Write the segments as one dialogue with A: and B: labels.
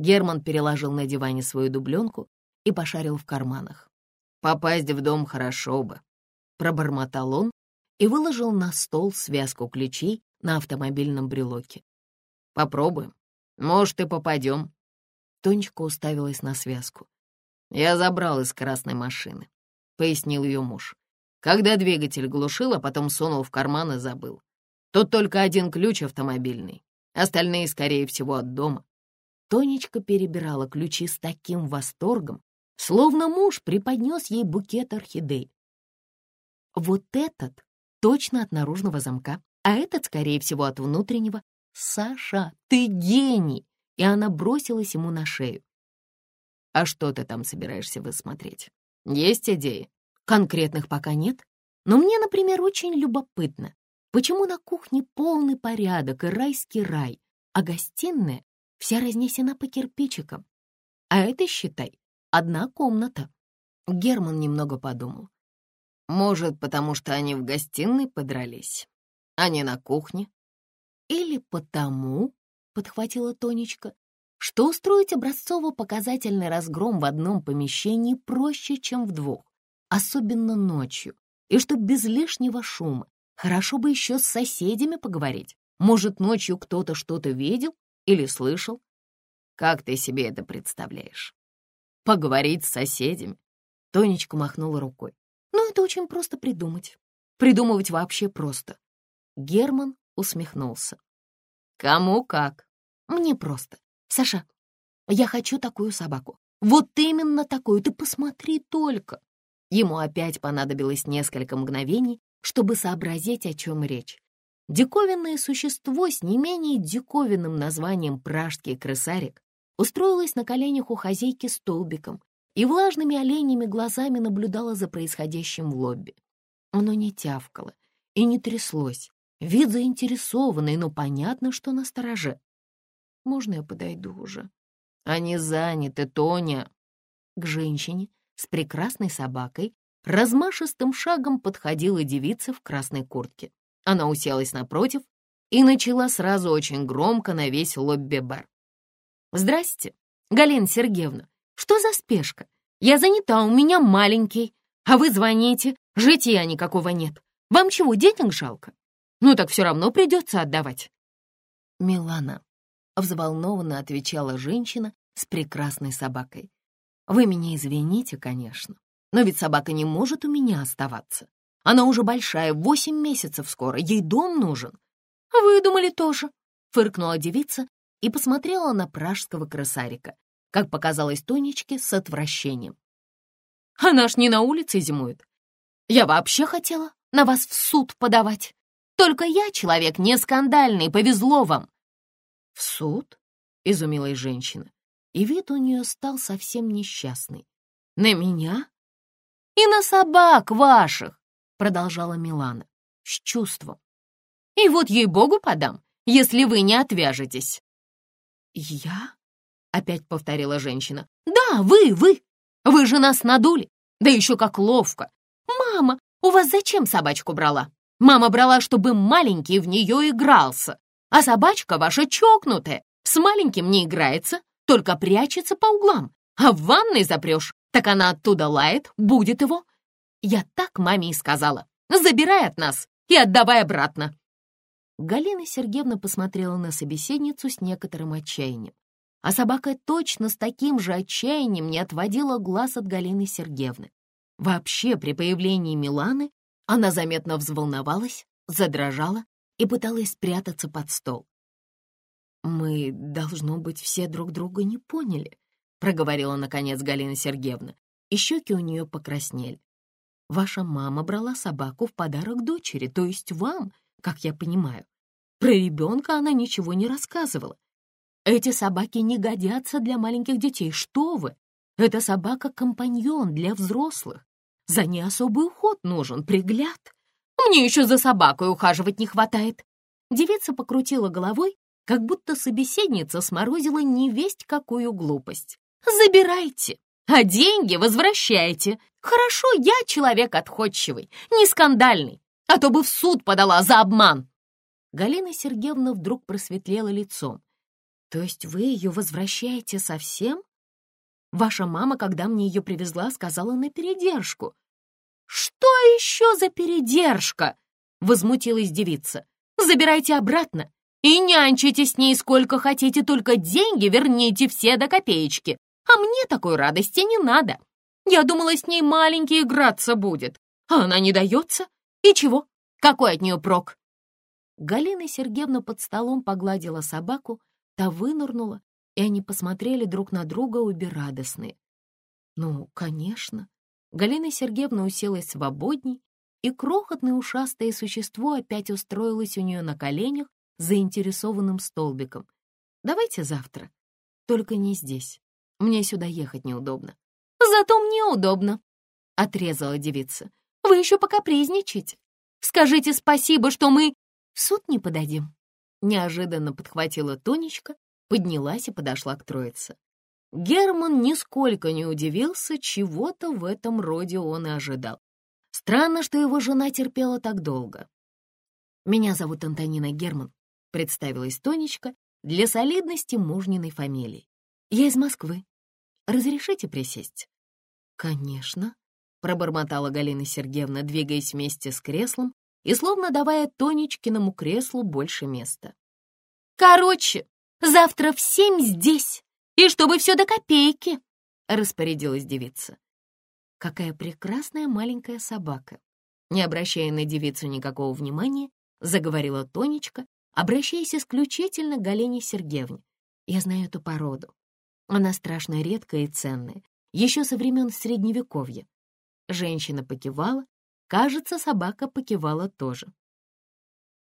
A: Герман переложил на диване свою дубленку и пошарил в карманах. «Попасть в дом хорошо бы», — пробормотал он и выложил на стол связку ключей на автомобильном брелоке. «Попробуем. Может, и попадем». Тонечка уставилась на связку. «Я забрал из красной машины», — пояснил ее муж. Когда двигатель глушил, а потом сунул в карман и забыл. Тут только один ключ автомобильный, остальные, скорее всего, от дома. Тонечка перебирала ключи с таким восторгом, словно муж преподнес ей букет орхидей. Вот этот точно от наружного замка, а этот, скорее всего, от внутреннего. «Саша, ты гений!» И она бросилась ему на шею. «А что ты там собираешься высмотреть? Есть идеи?» «Конкретных пока нет, но мне, например, очень любопытно, почему на кухне полный порядок и райский рай, а гостиная вся разнесена по кирпичикам. А это, считай, одна комната». Герман немного подумал. Может, потому что они в гостиной подрались, а не на кухне? Или потому, — подхватила Тонечка, что устроить образцово-показательный разгром в одном помещении проще, чем в двух, особенно ночью, и что без лишнего шума. Хорошо бы еще с соседями поговорить. Может, ночью кто-то что-то видел или слышал? Как ты себе это представляешь? Поговорить с соседями? Тонечка махнула рукой. Но это очень просто придумать. Придумывать вообще просто. Герман усмехнулся. Кому как? Мне просто. Саша, я хочу такую собаку. Вот именно такую, ты посмотри только. Ему опять понадобилось несколько мгновений, чтобы сообразить, о чем речь. Диковинное существо с не менее диковинным названием «Пражский крысарик» устроилось на коленях у хозяйки столбиком и влажными оленями глазами наблюдала за происходящим в лобби. Оно не тявкало и не тряслось, вид заинтересованный, но понятно, что на стороже. «Можно я подойду уже?» «Они заняты, Тоня!» К женщине с прекрасной собакой размашистым шагом подходила девица в красной куртке. Она уселась напротив и начала сразу очень громко на весь лобби-бар. «Здрасте, Галина Сергеевна, что за спешка? Я занята, у меня маленький. А вы звоните, жития никакого нет. Вам чего, денег жалко? Ну так все равно придется отдавать. Милана, взволнованно отвечала женщина с прекрасной собакой. Вы меня извините, конечно, но ведь собака не может у меня оставаться. Она уже большая, восемь месяцев скоро, ей дом нужен. Вы думали тоже, фыркнула девица и посмотрела на пражского крысарика, как показалось Тонечке, с отвращением. «Она ж не на улице зимует. Я вообще хотела на вас в суд подавать. Только я человек не скандальный, повезло вам». «В суд?» — изумилась женщина, и вид у нее стал совсем несчастный. «На меня?» «И на собак ваших!» — продолжала Милана с чувством. «И вот ей-богу подам, если вы не отвяжетесь». «Я?» — опять повторила женщина. «Да, вы, вы! Вы же нас надули! Да еще как ловко! Мама, у вас зачем собачку брала? Мама брала, чтобы маленький в нее игрался, а собачка ваша чокнутая, с маленьким не играется, только прячется по углам, а в ванной запрешь, так она оттуда лает, будет его. Я так маме и сказала, забирай от нас и отдавай обратно». Галина Сергеевна посмотрела на собеседницу с некоторым отчаянием а собака точно с таким же отчаянием не отводила глаз от Галины Сергеевны. Вообще, при появлении Миланы она заметно взволновалась, задрожала и пыталась спрятаться под стол. «Мы, должно быть, все друг друга не поняли», — проговорила, наконец, Галина Сергеевна, и щеки у нее покраснели. «Ваша мама брала собаку в подарок дочери, то есть вам, как я понимаю. Про ребенка она ничего не рассказывала. Эти собаки не годятся для маленьких детей. Что вы? Это собака-компаньон для взрослых. За ней особый уход нужен, пригляд. Мне еще за собакой ухаживать не хватает. Девица покрутила головой, как будто собеседница сморозила невесть какую глупость. «Забирайте, а деньги возвращайте. Хорошо, я человек отходчивый, не скандальный, а то бы в суд подала за обман». Галина Сергеевна вдруг просветлела лицом. То есть вы ее возвращаете совсем? Ваша мама, когда мне ее привезла, сказала на передержку. Что еще за передержка? Возмутилась девица. Забирайте обратно и нянчитесь с ней сколько хотите, только деньги верните все до копеечки. А мне такой радости не надо. Я думала, с ней маленький играться будет, а она не дается. И чего? Какой от нее прок? Галина Сергеевна под столом погладила собаку, та вынырнула, и они посмотрели друг на друга обе радостные. Ну, конечно. Галина Сергеевна уселась свободней, и крохотное ушастое существо опять устроилось у нее на коленях заинтересованным столбиком. «Давайте завтра. Только не здесь. Мне сюда ехать неудобно». «Зато мне удобно», — отрезала девица. «Вы еще пока призничайте. Скажите спасибо, что мы в суд не подадим». Неожиданно подхватила Тонечка, поднялась и подошла к троице. Герман нисколько не удивился, чего-то в этом роде он и ожидал. Странно, что его жена терпела так долго. «Меня зовут Антонина Герман», — представилась Тонечка для солидности мужниной фамилии. «Я из Москвы. Разрешите присесть?» «Конечно», — пробормотала Галина Сергеевна, двигаясь вместе с креслом и словно давая Тонечкиному креслу больше места. «Короче, завтра в семь здесь, и чтобы все до копейки», — распорядилась девица. «Какая прекрасная маленькая собака!» Не обращая на девицу никакого внимания, заговорила Тонечка, обращаясь исключительно к Галине Сергеевне. Я знаю эту породу. Она страшно редкая и ценная, еще со времен Средневековья. Женщина покивала, кажется, собака покивала тоже.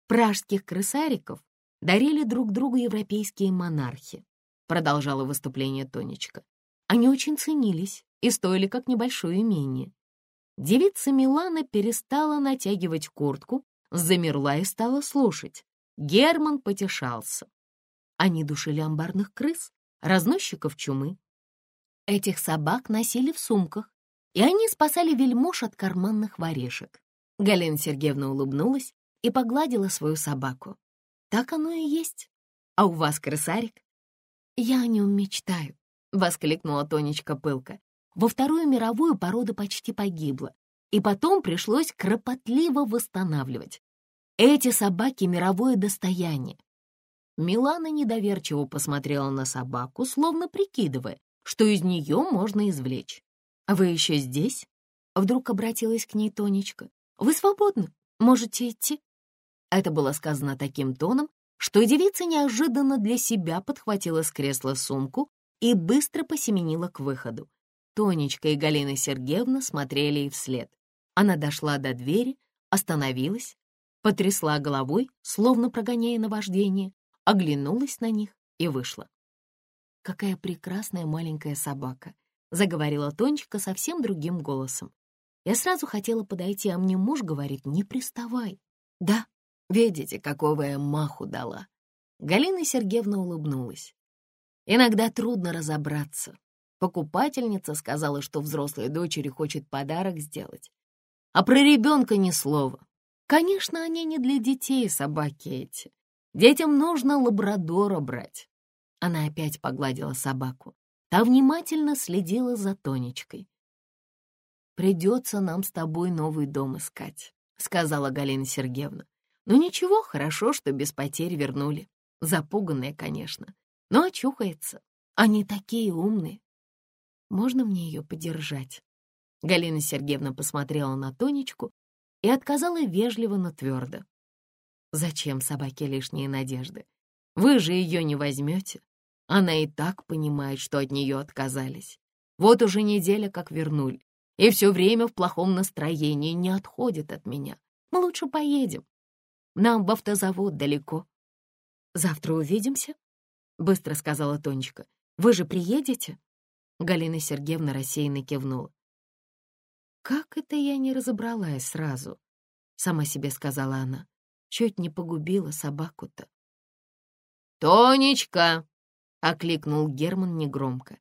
A: Пражских крысариков дарили друг другу европейские монархи, продолжала выступление Тонечка. Они очень ценились и стоили как небольшое имение. Девица Милана перестала натягивать куртку, замерла и стала слушать. Герман потешался. Они душили амбарных крыс, разносчиков чумы. Этих собак носили в сумках, и они спасали вельмож от карманных воришек. Галина Сергеевна улыбнулась и погладила свою собаку. Так оно и есть. А у вас крысарик? Я о нем мечтаю, — воскликнула Тонечка пылко. Во Вторую мировую порода почти погибла, и потом пришлось кропотливо восстанавливать. Эти собаки — мировое достояние. Милана недоверчиво посмотрела на собаку, словно прикидывая, что из нее можно извлечь. «А вы еще здесь?» Вдруг обратилась к ней Тонечка. «Вы свободны, можете идти». Это было сказано таким тоном, что девица неожиданно для себя подхватила с кресла сумку и быстро посеменила к выходу. Тонечка и Галина Сергеевна смотрели ей вслед. Она дошла до двери, остановилась, потрясла головой, словно прогоняя наваждение, оглянулась на них и вышла. «Какая прекрасная маленькая собака!» — заговорила Тонечка совсем другим голосом. Я сразу хотела подойти, а мне муж говорит, не приставай. Да, видите, какого я маху дала. Галина Сергеевна улыбнулась. Иногда трудно разобраться. Покупательница сказала, что взрослой дочери хочет подарок сделать. А про ребенка ни слова. Конечно, они не для детей, собаки эти. Детям нужно лабрадора брать. Она опять погладила собаку. Та внимательно следила за Тонечкой. «Придется нам с тобой новый дом искать», — сказала Галина Сергеевна. «Ну ничего, хорошо, что без потерь вернули. Запуганная, конечно, но очухается. Они такие умные. Можно мне ее подержать?» Галина Сергеевна посмотрела на Тонечку и отказала вежливо, но твердо. «Зачем собаке лишние надежды? Вы же ее не возьмете. Она и так понимает, что от нее отказались. Вот уже неделя как вернули, и все время в плохом настроении не отходит от меня. Мы лучше поедем. Нам в автозавод далеко. Завтра увидимся?» — быстро сказала Тонечка. «Вы же приедете?» Галина Сергеевна рассеянно кивнула. «Как это я не разобралась сразу?» — сама себе сказала она. Чуть не погубила собаку-то.
B: «Тонечка!» — окликнул
A: Герман негромко.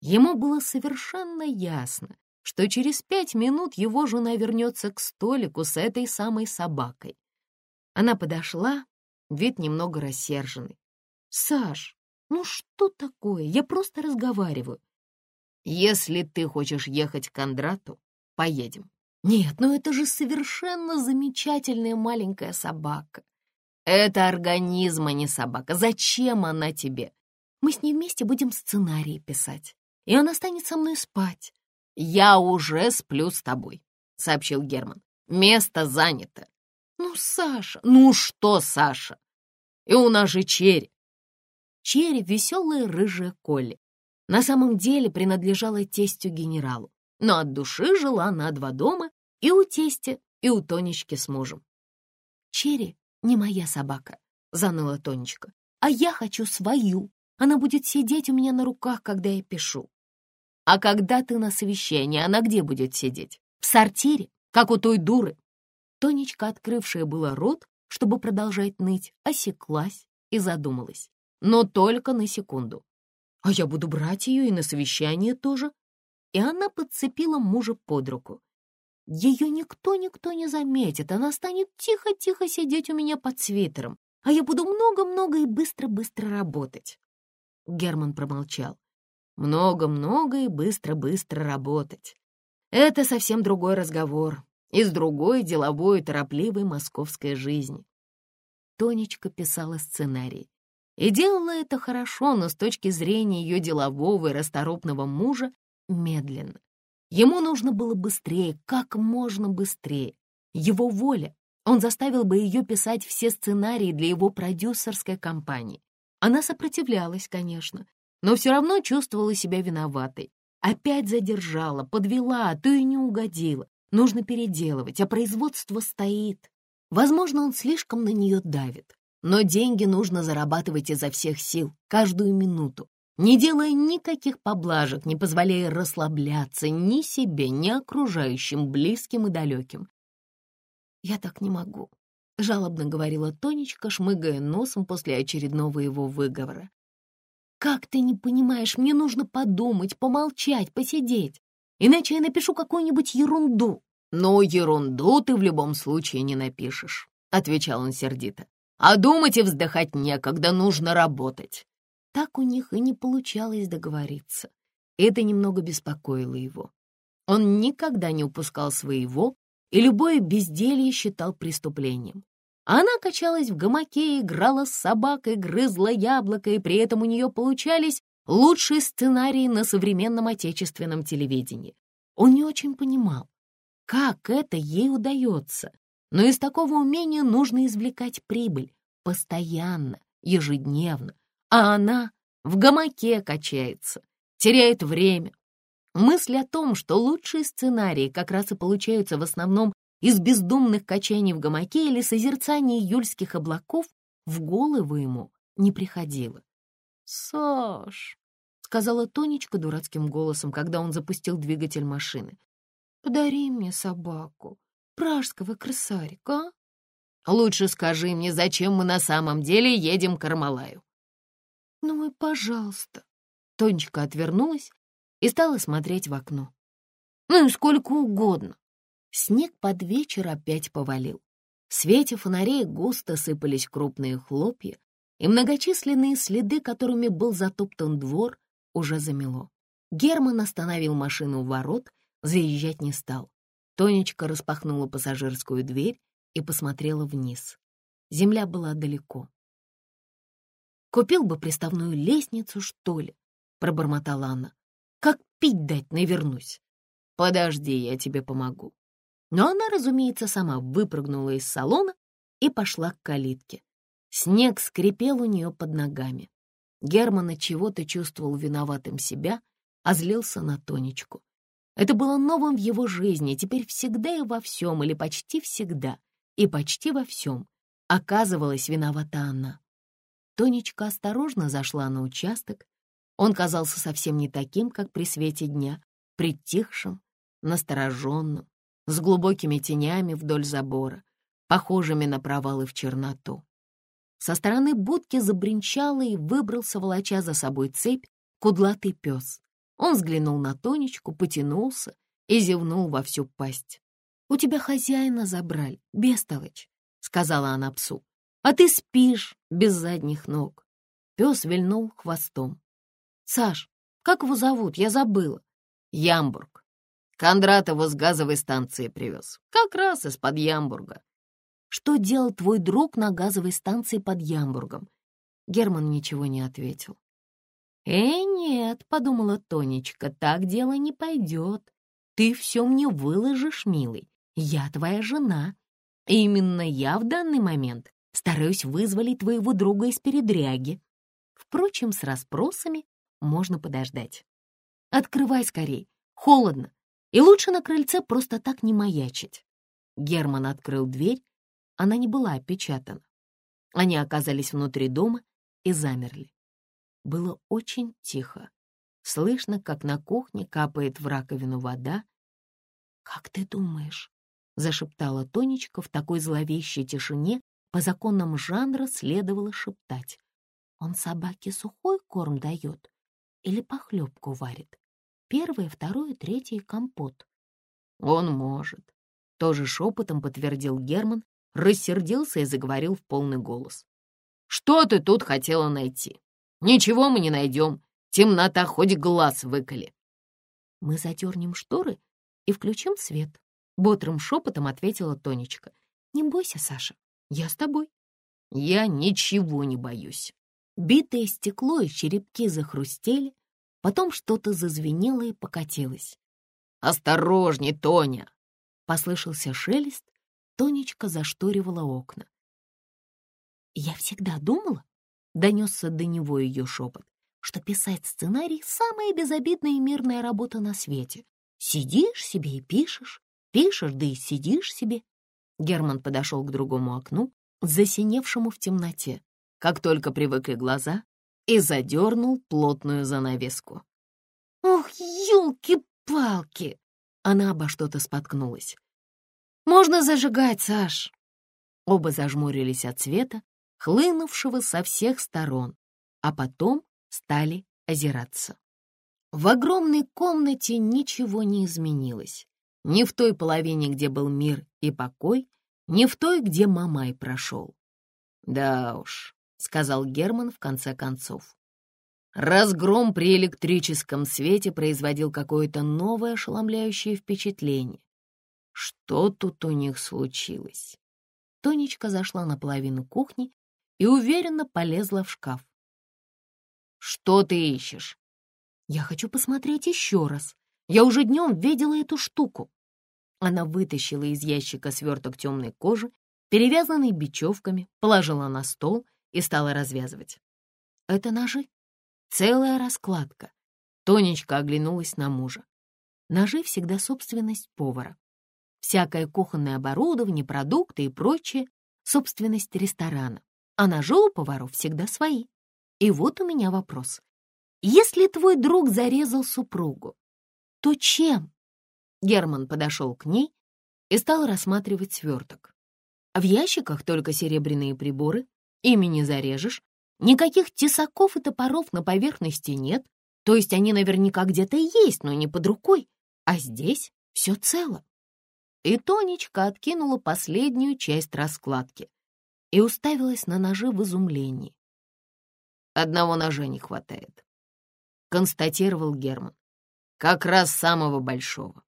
A: Ему было совершенно ясно, что через пять минут его жена вернется к столику с этой самой собакой. Она подошла, вид немного рассерженный. «Саш, Ну что такое? Я просто разговариваю. Если ты хочешь ехать к Кондрату, поедем. Нет, ну это же совершенно замечательная маленькая собака. Это организм, а не собака. Зачем она тебе? Мы с ней вместе будем сценарии писать, и она станет со мной спать. Я уже сплю с тобой, сообщил Герман. Место занято. Ну, Саша, ну что, Саша? И у нас же Черри. Черри — веселая рыжая Колли. На самом деле принадлежала тестю генералу, но от души жила на два дома и у тестя, и у Тонечки с мужем. «Черри не моя собака», — заныла Тонечка, «а я хочу свою. Она будет сидеть у меня на руках, когда я пишу». «А когда ты на совещании, она где будет сидеть? В сортире, как у той дуры?» Тонечка, открывшая было рот, чтобы продолжать ныть, осеклась и задумалась. Но только на секунду. «А я буду брать ее и на совещание тоже». И она подцепила мужа под руку. Ее никто-никто не заметит, она станет тихо-тихо сидеть у меня под свитером, а я буду много-много и быстро-быстро работать. Герман промолчал. Много-много и быстро-быстро работать. Это совсем другой разговор, из другой деловой, торопливой московской жизни. Тонечка писала сценарий. И делала это хорошо, но с точки зрения ее делового и расторопного мужа медленно. Ему нужно было быстрее, как можно быстрее. Его воля. Он заставил бы ее писать все сценарии для его продюсерской компании. Она сопротивлялась, конечно, но все равно чувствовала себя виноватой. Опять задержала, подвела, а то и не угодила. Нужно переделывать, а производство стоит. Возможно, он слишком на нее давит. Но деньги нужно зарабатывать изо всех сил, каждую минуту не делая никаких поблажек, не позволяя расслабляться ни себе, ни окружающим, близким и далеким. «Я так не могу», — жалобно говорила Тонечка, шмыгая носом после очередного его выговора. «Как ты не понимаешь, мне нужно подумать, помолчать, посидеть, иначе я напишу какую-нибудь ерунду». «Ну, ерунду ты в любом случае не напишешь», — отвечал он сердито. «А думать и вздыхать некогда, нужно работать. Так у них и не получалось договориться. Это немного беспокоило его. Он никогда не упускал своего и любое безделье считал преступлением. Она качалась в гамаке, играла с собакой, грызла яблоко, и при этом у нее получались лучшие сценарии на современном отечественном телевидении. Он не очень понимал, как это ей удается, но из такого умения нужно извлекать прибыль постоянно, ежедневно, а она в гамаке качается, теряет время. Мысль о том, что лучшие сценарии как раз и получаются в основном из бездумных качаний в гамаке или созерцания июльских облаков, в голову ему не приходила. «Саш», — сказала Тонечка дурацким голосом, когда он запустил двигатель машины, «подари мне собаку, пражского крысарика, а?» «Лучше скажи мне, зачем мы на самом деле едем к Армалаю?» «Ну и пожалуйста». Тонечка отвернулась и стала смотреть в окно. «Ну и сколько угодно». Снег под вечер опять повалил. В свете фонарей густо сыпались крупные хлопья, и многочисленные следы, которыми был затоптан двор, уже замело. Герман остановил машину у ворот, заезжать не стал. Тонечка распахнула пассажирскую дверь и посмотрела вниз. Земля была далеко. Купил бы приставную лестницу, что ли, — пробормотала она. Как пить дать навернусь? Подожди, я тебе помогу. Но она, разумеется, сама выпрыгнула из салона и пошла к калитке. Снег скрипел у нее под ногами. Герман от чего-то чувствовал виноватым себя, а злился на Тонечку. Это было новым в его жизни, теперь всегда и во всем, или почти всегда, и почти во всем. Оказывалась виновата она. Тонечка осторожно зашла на участок. Он казался совсем не таким, как при свете дня, притихшим, настороженным, с глубокими тенями вдоль забора, похожими на провалы в черноту. Со стороны будки забринчало и выбрался, волоча за собой цепь, кудлатый пес. Он взглянул на Тонечку, потянулся и зевнул во всю пасть. «У тебя хозяина забрали, бестолочь», — сказала она псу а ты спишь без задних ног. Пес вильнул хвостом. «Саш, как его зовут? Я забыла». «Ямбург. Кондрат его с газовой станции привез. Как раз из-под Ямбурга». «Что делал твой друг на газовой станции под Ямбургом?» Герман ничего не ответил. «Э, нет», — подумала Тонечка, — «так дело не пойдет. Ты все мне выложишь, милый. Я твоя жена. И именно я в данный момент стараюсь вызволить твоего друга из передряги. Впрочем, с расспросами можно подождать. Открывай скорей, холодно, и лучше на крыльце просто так не маячить. Герман открыл дверь, она не была опечатана. Они оказались внутри дома и замерли. Было очень тихо. Слышно, как на кухне капает в раковину вода. «Как ты думаешь?» — зашептала Тонечка в такой зловещей тишине, по законам жанра следовало шептать. «Он собаке сухой корм дает или похлебку варит? Первое, второе, третье — компот». «Он может», — тоже шепотом подтвердил Герман, рассердился и заговорил в полный голос. «Что ты тут хотела найти? Ничего мы не найдем. Темнота хоть глаз выколи». «Мы задернем шторы и включим свет», — бодрым шепотом ответила Тонечка. «Не бойся, Саша, я с тобой». «Я ничего не боюсь». Битое стекло и черепки захрустели, потом что-то зазвенело и покатилось. «Осторожней, Тоня!» — послышался шелест, Тонечка зашторивала окна. «Я всегда думала», — донесся до него ее шепот, что писать сценарий — самая безобидная и мирная работа на свете. Сидишь себе и пишешь, пишешь, да и сидишь себе. Герман подошел к другому окну, засиневшему в темноте, как только привыкли глаза, и задернул плотную занавеску. «Ох, елки-палки!» Она обо что-то споткнулась. «Можно зажигать, Саш!» Оба зажмурились от света, хлынувшего со всех сторон, а потом стали озираться. В огромной комнате ничего не изменилось. Ни в той половине, где был мир и покой, ни в той, где Мамай прошел. «Да уж», — сказал Герман в конце концов. Разгром при электрическом свете производил какое-то новое ошеломляющее впечатление. Что тут у них случилось? Тонечка зашла на половину кухни и уверенно полезла в шкаф. «Что ты ищешь?» «Я хочу посмотреть еще раз. Я уже днем видела эту штуку». Она вытащила из ящика сверток темной кожи, перевязанный бечевками, положила на стол и стала развязывать. «Это ножи. Целая раскладка». Тонечка оглянулась на мужа. Ножи всегда собственность повара. Всякое кухонное оборудование, продукты и прочее — собственность ресторана. А ножи у поваров всегда свои. И вот у меня вопрос. Если твой друг зарезал супругу, то чем? Герман подошел к ней и стал рассматривать сверток. В ящиках только серебряные приборы, ими не зарежешь, никаких тесаков и топоров на поверхности нет, то есть они наверняка где-то есть, но не под рукой, а здесь все цело. И Тонечка откинула последнюю часть раскладки и уставилась на ножи в изумлении. Одного ножа не хватает, констатировал Герман. Как раз самого большого.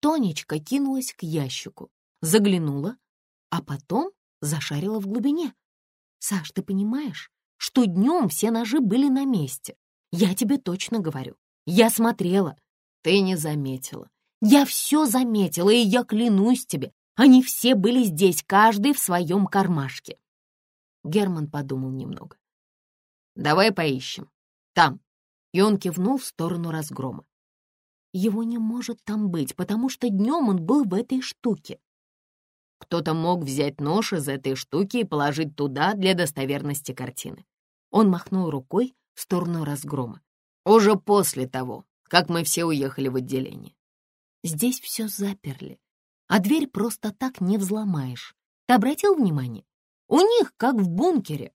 A: Тонечка кинулась к ящику, заглянула, а потом зашарила в глубине. «Саш, ты понимаешь, что днем все ножи были на месте? Я тебе точно говорю. Я смотрела. Ты не заметила. Я все заметила, и я клянусь тебе, они все были здесь, каждый в своем кармашке. Герман подумал немного. «Давай поищем. Там». И он кивнул в сторону разгрома. Его не может там быть, потому что днем он был в этой штуке. Кто-то мог взять нож из этой штуки и положить туда для достоверности картины. Он махнул рукой в сторону разгрома. Уже после того, как мы все уехали в отделение. Здесь все заперли, а дверь просто так не взломаешь. Ты обратил внимание? У них, как в бункере.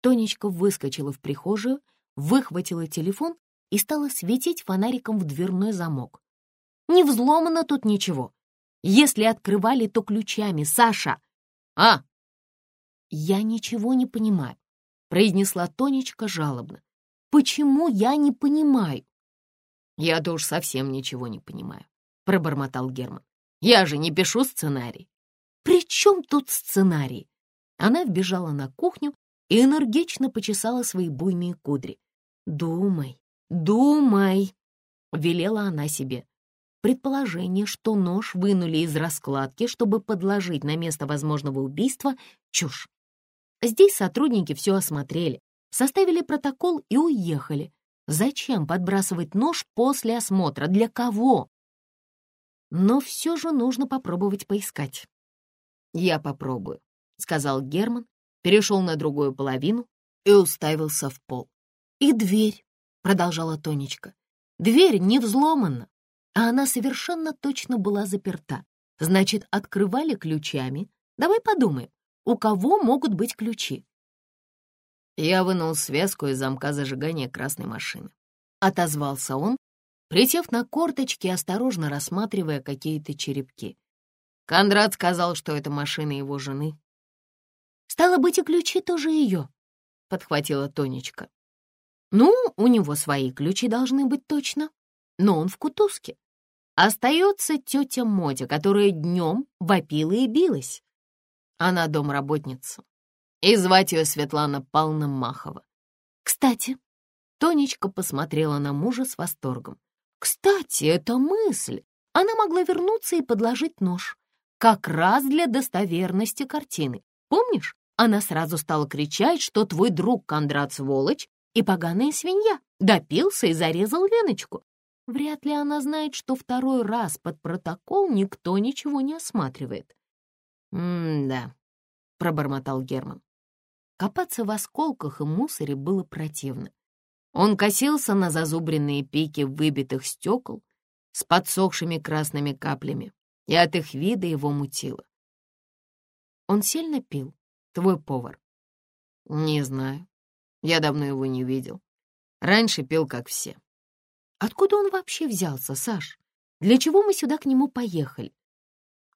A: Тонечка выскочила в прихожую, выхватила телефон и стала светить фонариком в дверной замок. Не взломано тут ничего. Если открывали, то ключами, Саша. А! Я ничего не понимаю. — произнесла Тонечка жалобно. «Почему я не понимаю?» «Я-то уж совсем ничего не понимаю», — пробормотал Герман. «Я же не пишу сценарий». «При чем тут сценарий?» Она вбежала на кухню и энергично почесала свои буйные кудри. «Думай, думай», — велела она себе. Предположение, что нож вынули из раскладки, чтобы подложить на место возможного убийства — чушь. Здесь сотрудники все осмотрели, составили протокол и уехали. Зачем подбрасывать нож после осмотра? Для кого? Но все же нужно попробовать поискать. «Я попробую», — сказал Герман, перешел на другую половину и уставился в пол. «И дверь», — продолжала Тонечка. «Дверь не взломана, а она совершенно точно была заперта. Значит, открывали ключами. Давай подумаем, у кого могут быть ключи?» Я вынул связку из замка зажигания красной машины. Отозвался он, присев на корточки, осторожно рассматривая какие-то черепки. Кондрат сказал, что это машина его жены. «Стало быть, и ключи тоже ее», — подхватила Тонечка. «Ну, у него свои ключи должны быть точно, но он в кутузке. Остается тетя Мотя, которая днем вопила и билась. Она домработница, и звать ее Светлана Павловна Махова. Кстати, Тонечка посмотрела на мужа с восторгом. Кстати, это мысль. Она могла вернуться и подложить нож. Как раз для достоверности картины. Помнишь, она сразу стала кричать, что твой друг Кондрат сволочь и поганая свинья. Допился и зарезал Леночку. Вряд ли она знает, что второй раз под протокол никто ничего не осматривает. «М-да», — пробормотал Герман. Копаться в осколках и мусоре было противно. Он косился на зазубренные пики выбитых стекол с подсохшими красными каплями, и от их вида его мутило. Он сильно пил, твой повар? Не знаю. Я давно его не видел. Раньше пил, как все. Откуда он вообще взялся, Саш? Для чего мы сюда к нему поехали?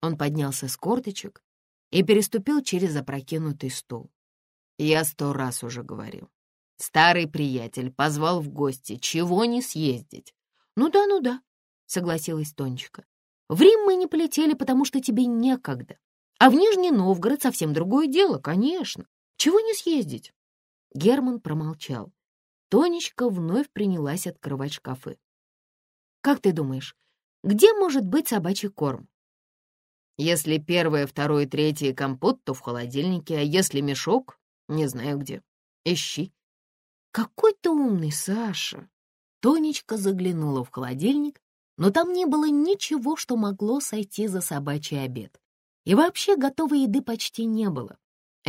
A: Он поднялся с корточек и переступил через опрокинутый стол. Я сто раз уже говорил. Старый приятель позвал в гости, чего не съездить. Ну да, ну да, согласилась Тонечка. В Рим мы не полетели, потому что тебе некогда. А в Нижний Новгород совсем другое дело, конечно. Чего не съездить? Герман промолчал. Тонечка вновь принялась открывать шкафы. «Как ты думаешь, где может быть собачий корм?» «Если первое, второе, третье компот, то в холодильнике, а если мешок, не знаю где. Ищи». «Какой ты умный, Саша!» Тонечка заглянула в холодильник, но там не было ничего, что могло сойти за собачий обед. И вообще готовой еды почти не было.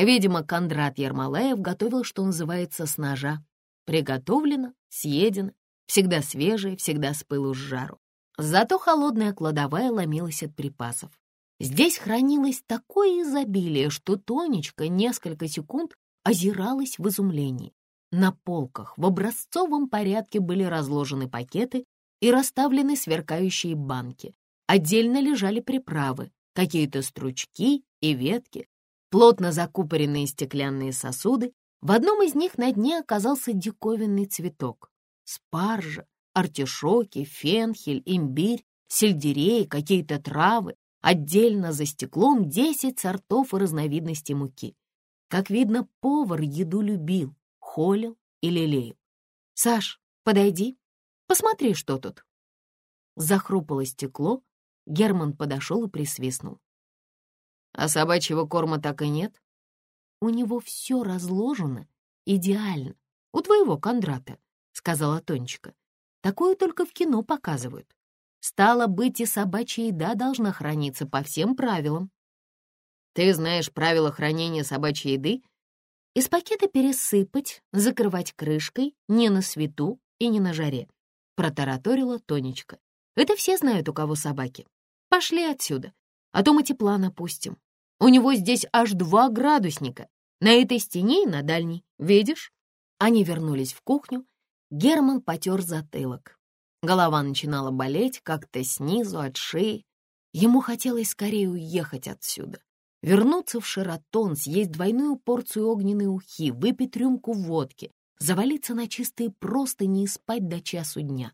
A: Видимо, Кондрат Ермолаев готовил, что называется, с ножа. Приготовлено, съедено, всегда свежее, всегда с пылу с жару. Зато холодная кладовая ломилась от припасов. Здесь хранилось такое изобилие, что Тонечка несколько секунд озиралась в изумлении. На полках в образцовом порядке были разложены пакеты и расставлены сверкающие банки. Отдельно лежали приправы, какие-то стручки и ветки, плотно закупоренные стеклянные сосуды. В одном из них на дне оказался диковинный цветок. Спаржа, артишоки, фенхель, имбирь, сельдерей, какие-то травы. Отдельно за стеклом десять сортов и разновидностей муки. Как видно, повар еду любил, холил и лелеял. «Саш, подойди, посмотри, что тут». Захрупало стекло, Герман подошел и присвистнул. «А собачьего корма так и нет?» «У него все разложено идеально. У твоего Кондрата», — сказала Тонечка. «Такое только в кино показывают. Стало быть, и собачья еда должна храниться по всем правилам». «Ты знаешь правила хранения собачьей еды?» «Из пакета пересыпать, закрывать крышкой, не на свету и не на жаре», — протараторила Тонечка. «Это все знают, у кого собаки. Пошли отсюда, а то мы тепла напустим. У него здесь аж два градусника. На этой стене и на дальней. Видишь?» Они вернулись в кухню. Герман потер затылок. Голова начинала болеть как-то снизу, от шеи. Ему хотелось скорее уехать отсюда. вернуться в Шератон, съесть двойную порцию огненной ухи, выпить рюмку водки, завалиться на чистые простыни и спать до часу дня.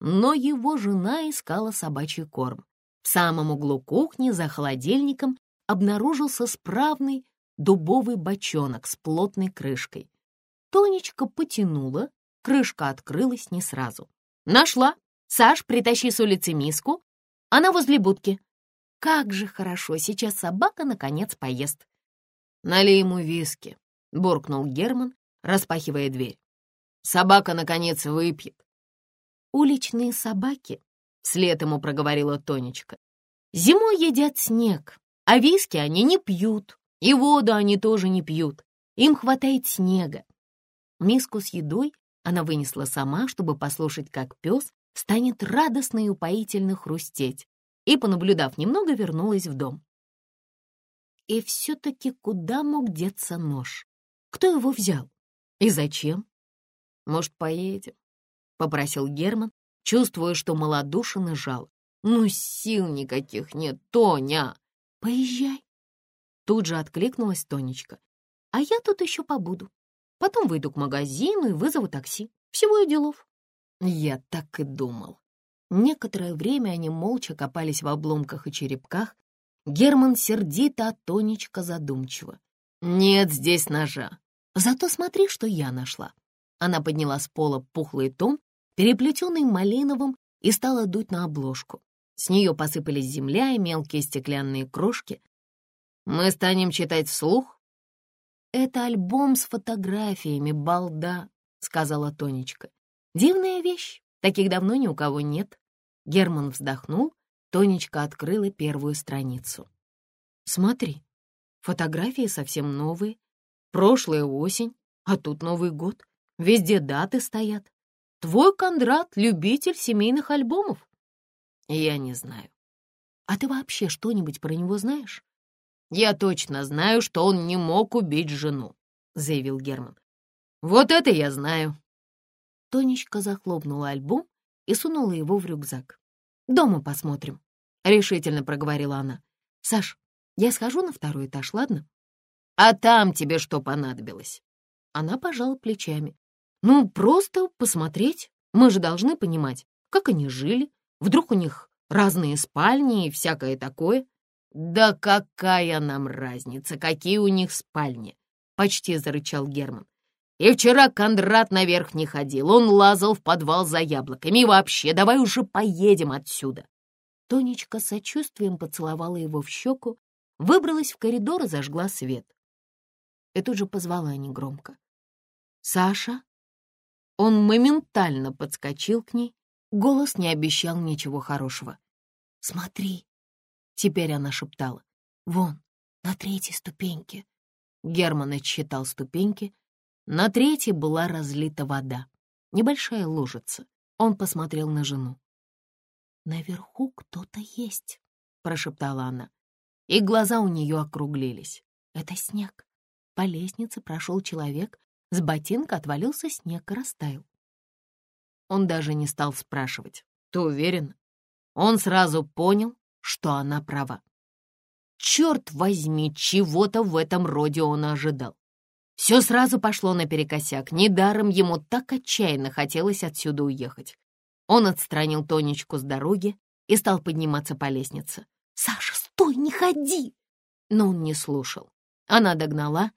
A: Но его жена искала собачий корм. В самом углу кухни за холодильником обнаружился справный дубовый бочонок с плотной крышкой. Тонечка потянула, крышка открылась не сразу. «Нашла! Саш, притащи с улицы миску. Она возле будки. Как же хорошо, сейчас собака наконец поест». «Налей ему виски», — буркнул Герман, распахивая дверь. «Собака, наконец, выпьет». «Уличные собаки», — вслед ему проговорила Тонечка, «зимой едят снег, а виски они не пьют, и воду они тоже не пьют. Им хватает снега». Миску с едой она вынесла сама, чтобы послушать, как пес станет радостно и упоительно хрустеть, и, понаблюдав немного, вернулась в дом. И все-таки куда мог деться нож? Кто его взял? И зачем? Может, поедем? Попросил Герман, чувствуя, что малодушен и жал. Ну, сил никаких нет, Тоня! Поезжай. Тут же откликнулась Тонечка. А я тут еще побуду. Потом выйду к магазину и вызову такси. Всего и делов. Я так и думал. Некоторое время они молча копались в обломках и черепках. Герман сердито, а Тонечка задумчиво. «Нет здесь ножа. Зато смотри, что я нашла». Она подняла с пола пухлый том, переплетенный малиновым, и стала дуть на обложку. С нее посыпались земля и мелкие стеклянные крошки. «Мы станем читать вслух?» «Это альбом с фотографиями, балда», — сказала Тонечка. «Дивная вещь, таких давно ни у кого нет». Герман вздохнул, Тонечка открыла первую страницу. «Смотри, фотографии совсем новые, Прошлая осень, а тут Новый год. Везде даты стоят. Твой Кондрат — любитель семейных альбомов. Я не знаю. А ты вообще что-нибудь про него знаешь? Я точно знаю, что он не мог убить жену, заявил Герман. Вот это я знаю. Тонечка захлопнула альбом и сунула его в рюкзак. «Дома посмотрим», — решительно проговорила она. «Саш, я схожу на второй этаж, ладно? А там тебе что понадобилось?» Она пожала плечами. «Ну, просто посмотреть. Мы же должны понимать, как они жили. Вдруг у них разные спальни и всякое такое». «Да какая нам разница, какие у них спальни?» — почти зарычал Герман. «И вчера Кондрат наверх не ходил, он лазал в подвал за яблоками. И вообще, давай уже поедем отсюда». Тонечка сочувствием поцеловала его в щеку, выбралась в коридор и зажгла свет и тут же позвала негромко. «Саша?» Он моментально подскочил к ней, голос не обещал ничего хорошего. «Смотри!» — теперь она шептала. «Вон, на третьей ступеньке». Герман отсчитал ступеньки. На третьей была разлита вода, небольшая лужица. Он посмотрел на жену. «Наверху кто-то есть», — прошептала она. И глаза у нее округлились. «Это снег. По лестнице прошел человек, с ботинка отвалился снег и растаял. Он даже не стал спрашивать. «Ты уверен?» Он сразу понял, что она права. Черт возьми, чего-то в этом роде он ожидал. Все сразу пошло наперекосяк. Недаром ему так отчаянно хотелось отсюда уехать. Он отстранил Тонечку с дороги и стал подниматься по лестнице. «Саша, стой, не ходи!» Но он не слушал. Она догнала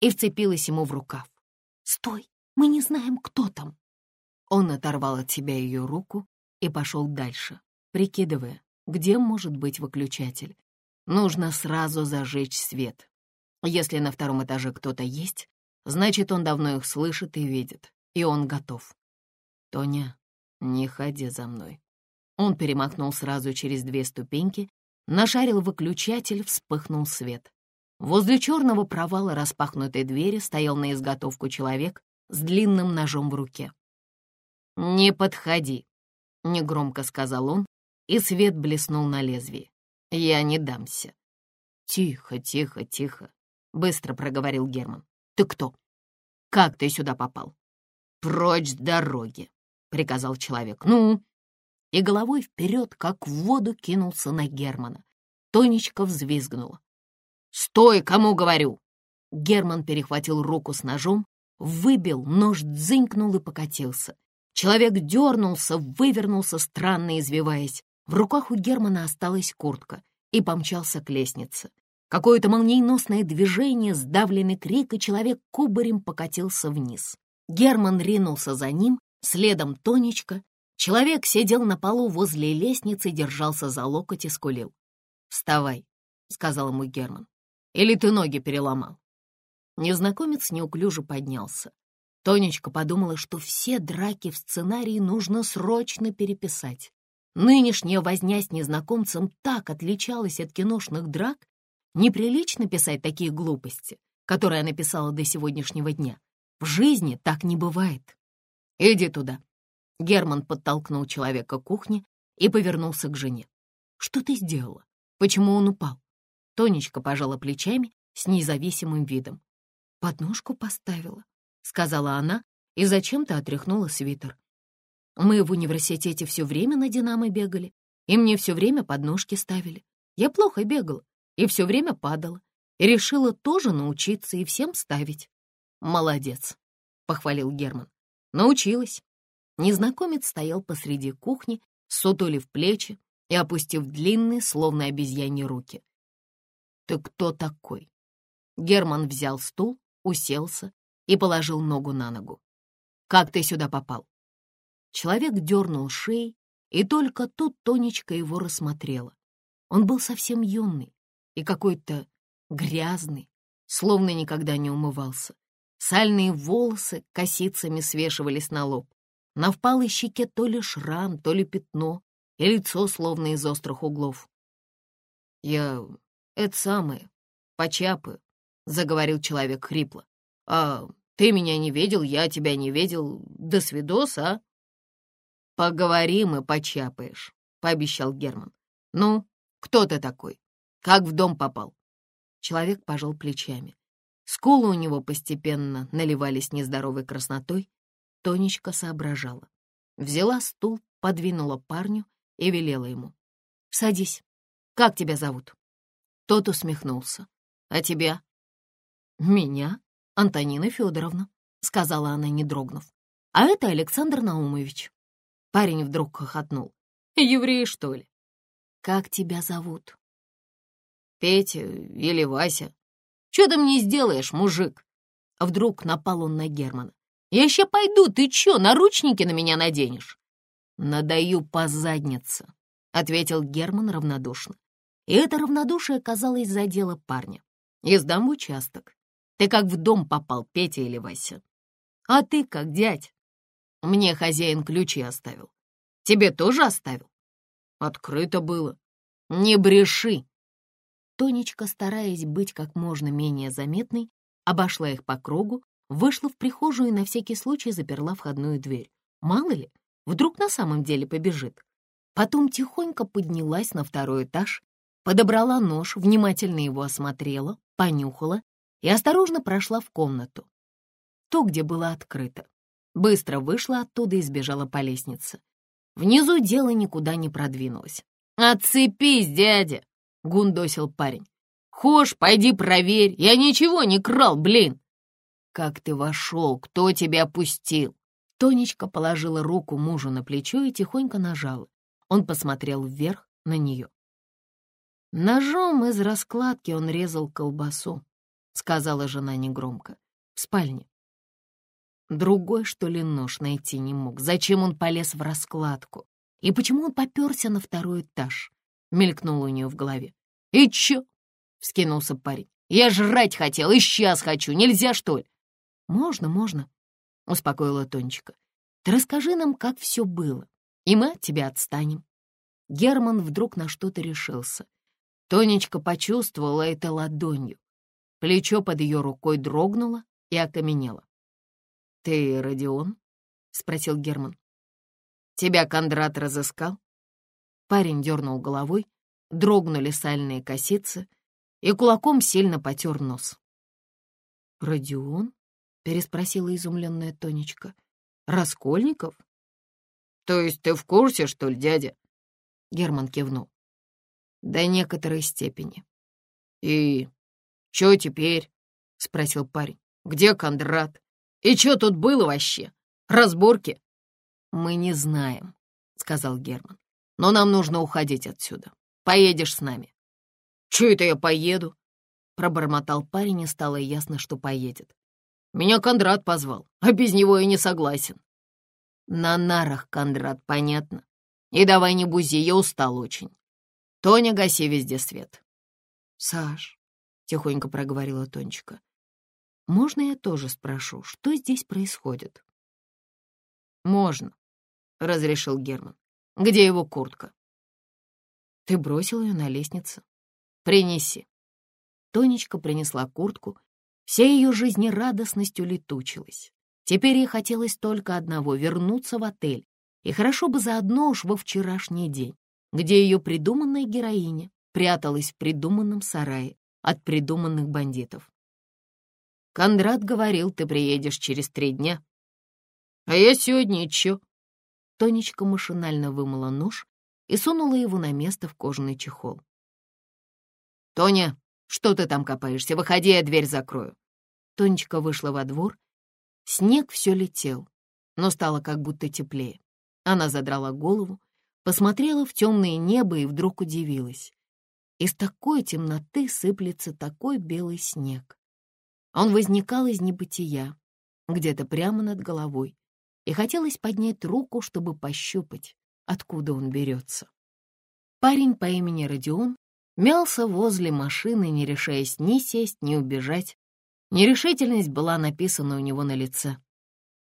A: и вцепилась ему в рукав. «Стой, мы не знаем, кто там!» Он оторвал от себя ее руку и пошел дальше, прикидывая, где может быть выключатель. Нужно сразу зажечь свет. Если на втором этаже кто-то есть, значит, он давно их слышит и видит, и он готов. «Тоня, не ходи за мной». Он перемахнул сразу через две ступеньки, нашарил выключатель, вспыхнул свет. Возле черного провала распахнутой двери стоял на изготовку человек с длинным ножом в руке. «Не подходи», — негромко сказал он, и свет блеснул на лезвии. «Я не дамся». «Тихо, тихо, тихо», — быстро проговорил Герман. «Ты кто? Как ты сюда попал?» «Прочь с дороги», — приказал человек. «Ну?» И головой вперед, как в воду, кинулся на Германа. Тонечка взвизгнула. «Стой, кому говорю!» Герман перехватил руку с ножом, выбил, нож дзынькнул и покатился. Человек дернулся, вывернулся, странно извиваясь. В руках у Германа осталась куртка и помчался к лестнице. Какое-то молниеносное движение, сдавленный крик, и человек кубарем покатился вниз. Герман ринулся за ним, следом Тонечка. Человек сидел на полу возле лестницы, держался за локоть и скулил. «Вставай», — сказал ему Герман. «Или ты ноги переломал?» Незнакомец неуклюже поднялся. Тонечка подумала, что все драки в сценарии нужно срочно переписать. Нынешняя возня с незнакомцем так отличалась от киношных драк, неприлично писать такие глупости, которые она писала до сегодняшнего дня. В жизни так не бывает. «Иди туда». Герман подтолкнул человека к кухне и повернулся к жене. «Что ты сделала? Почему он упал?» Тонечка пожала плечами с независимым видом. «Подножку поставила», — сказала она и зачем-то отряхнула свитер. «Мы в университете все время на «Динамо» бегали, и мне все время подножки ставили. Я плохо бегала и все время падала, и решила тоже научиться и всем ставить». «Молодец», — похвалил Герман. «Научилась». Незнакомец стоял посреди кухни, сутулив плечи и опустив длинные, словно обезьяньи руки. «Ты кто такой?» Герман взял стул, уселся и положил ногу на ногу. «Как ты сюда попал?» Человек дернул шеей, и только тут Тонечка его рассмотрела. Он был совсем юный и какой-то грязный, словно никогда не умывался. Сальные волосы косицами свешивались на лоб. На впалой щеке то ли шрам, то ли пятно, и лицо словно из острых углов. «Я... это самое, почапаю», — заговорил человек хрипло. «А ты меня не видел, я тебя не видел. До свидос, а?» «Поговорим и почапаешь», — пообещал Герман. «Ну, кто ты такой? Как в дом попал?» Человек пожал плечами. Скулы у него постепенно наливались нездоровой краснотой. Тонечка соображала. Взяла стул, подвинула парню и велела ему. «Садись. Как тебя зовут?» Тот усмехнулся. «А тебя?» «Меня, Антонина Федоровна», — сказала она, не дрогнув. «А это Александр Наумович». Парень вдруг хохотнул. «Еврей, что ли?» «Как тебя зовут?» «Петя или Вася. Что ты мне сделаешь, мужик?» Вдруг напал он на Германа. «Я еще пойду, ты чё, наручники на меня наденешь?» «Надаю по заднице», — ответил Герман равнодушно. И это равнодушие казалось задело парня. «И сдам участок. Ты как в дом попал, Петя или Вася? А ты как, дядь? Мне хозяин ключи оставил. Тебе тоже оставил? Открыто было. Не бреши. Тонечка, стараясь быть как можно менее заметной, обошла их по кругу, вышла в прихожую и на всякий случай заперла входную дверь. Мало ли, вдруг на самом деле побежит. Потом тихонько поднялась на второй этаж, подобрала нож, внимательно его осмотрела, понюхала и осторожно прошла в комнату. То, где было открыто. Быстро вышла оттуда и сбежала по лестнице. Внизу дело никуда не продвинулось. «Отцепись, дядя!» — гундосил парень. «Хошь, пойди проверь, я ничего не крал, блин!» «Как ты вошел? Кто тебя пустил?» Тонечка положила руку мужу на плечо и тихонько нажала. Он посмотрел вверх на нее. Ножом из раскладки он резал колбасу сказала жена негромко. В спальне. Другой, что ли, нож найти не мог. Зачем он полез в раскладку? И почему он попёрся на второй этаж? Мелькнуло у нее в голове. «И чё?» — вскинулся парень. «Я жрать хотел, и сейчас хочу. Нельзя, что ли?» «Можно, можно», — успокоила Тончика. «Ты расскажи нам, как все было, и мы от тебя отстанем». Герман вдруг на что-то решился. Тонечка почувствовала это ладонью. Плечо под ее рукой дрогнуло и окаменело. «Ты Родион?» — спросил Герман. «Тебя Кондрат разыскал?» Парень дернул головой, дрогнули сальные косицы и кулаком сильно потер нос. «Родион?» — переспросила изумленная Тонечка. «Раскольников?» «То есть ты в курсе, что ли, дядя?» Герман кивнул. «До некоторой степени. И
B: «Чё теперь?» — спросил парень. «Где Кондрат? И чё тут было вообще? Разборки?»
A: «Мы не знаем», — сказал Герман.
B: «Но нам нужно уходить отсюда. Поедешь с нами». «Чё это я поеду?»
A: Пробормотал парень, и стало ясно, что поедет.
B: «Меня Кондрат позвал, а без него я не согласен».
A: «На нарах, Кондрат, понятно.
B: И давай не бузи, я устал очень. Тоня, гаси везде свет».
A: «Саш», — тихонько проговорила Тонечка, — «можно я тоже спрошу, что здесь происходит?»
B: «Можно», — разрешил Герман. «Где его куртка?»
A: «Ты бросил ее на лестнице?»
B: «Принеси».
A: Тонечка принесла куртку, вся ее жизнерадостность улетучилась. Теперь ей хотелось только одного — вернуться в отель, и хорошо бы заодно уж во вчерашний день, где ее придуманная героиня пряталась в придуманном сарае от придуманных бандитов.
B: «Кондрат говорил, ты приедешь через три дня». «А я сегодня и чё?»
A: Тонечка машинально вымыла нож и сунула его на место в кожаный чехол.
B: «Тоня, что ты там копаешься? Выходи, я дверь закрою».
A: Тонечка вышла во двор. Снег все летел, но стало как будто теплее. Она задрала голову, посмотрела в темное небо и вдруг удивилась. Из такой темноты сыплется такой белый снег. Он возникал из небытия, где-то прямо над головой, и хотелось поднять руку, чтобы пощупать, откуда он берется. Парень по имени Родион мялся возле машины, не решаясь ни сесть, ни убежать. Нерешительность была написана у него на лице.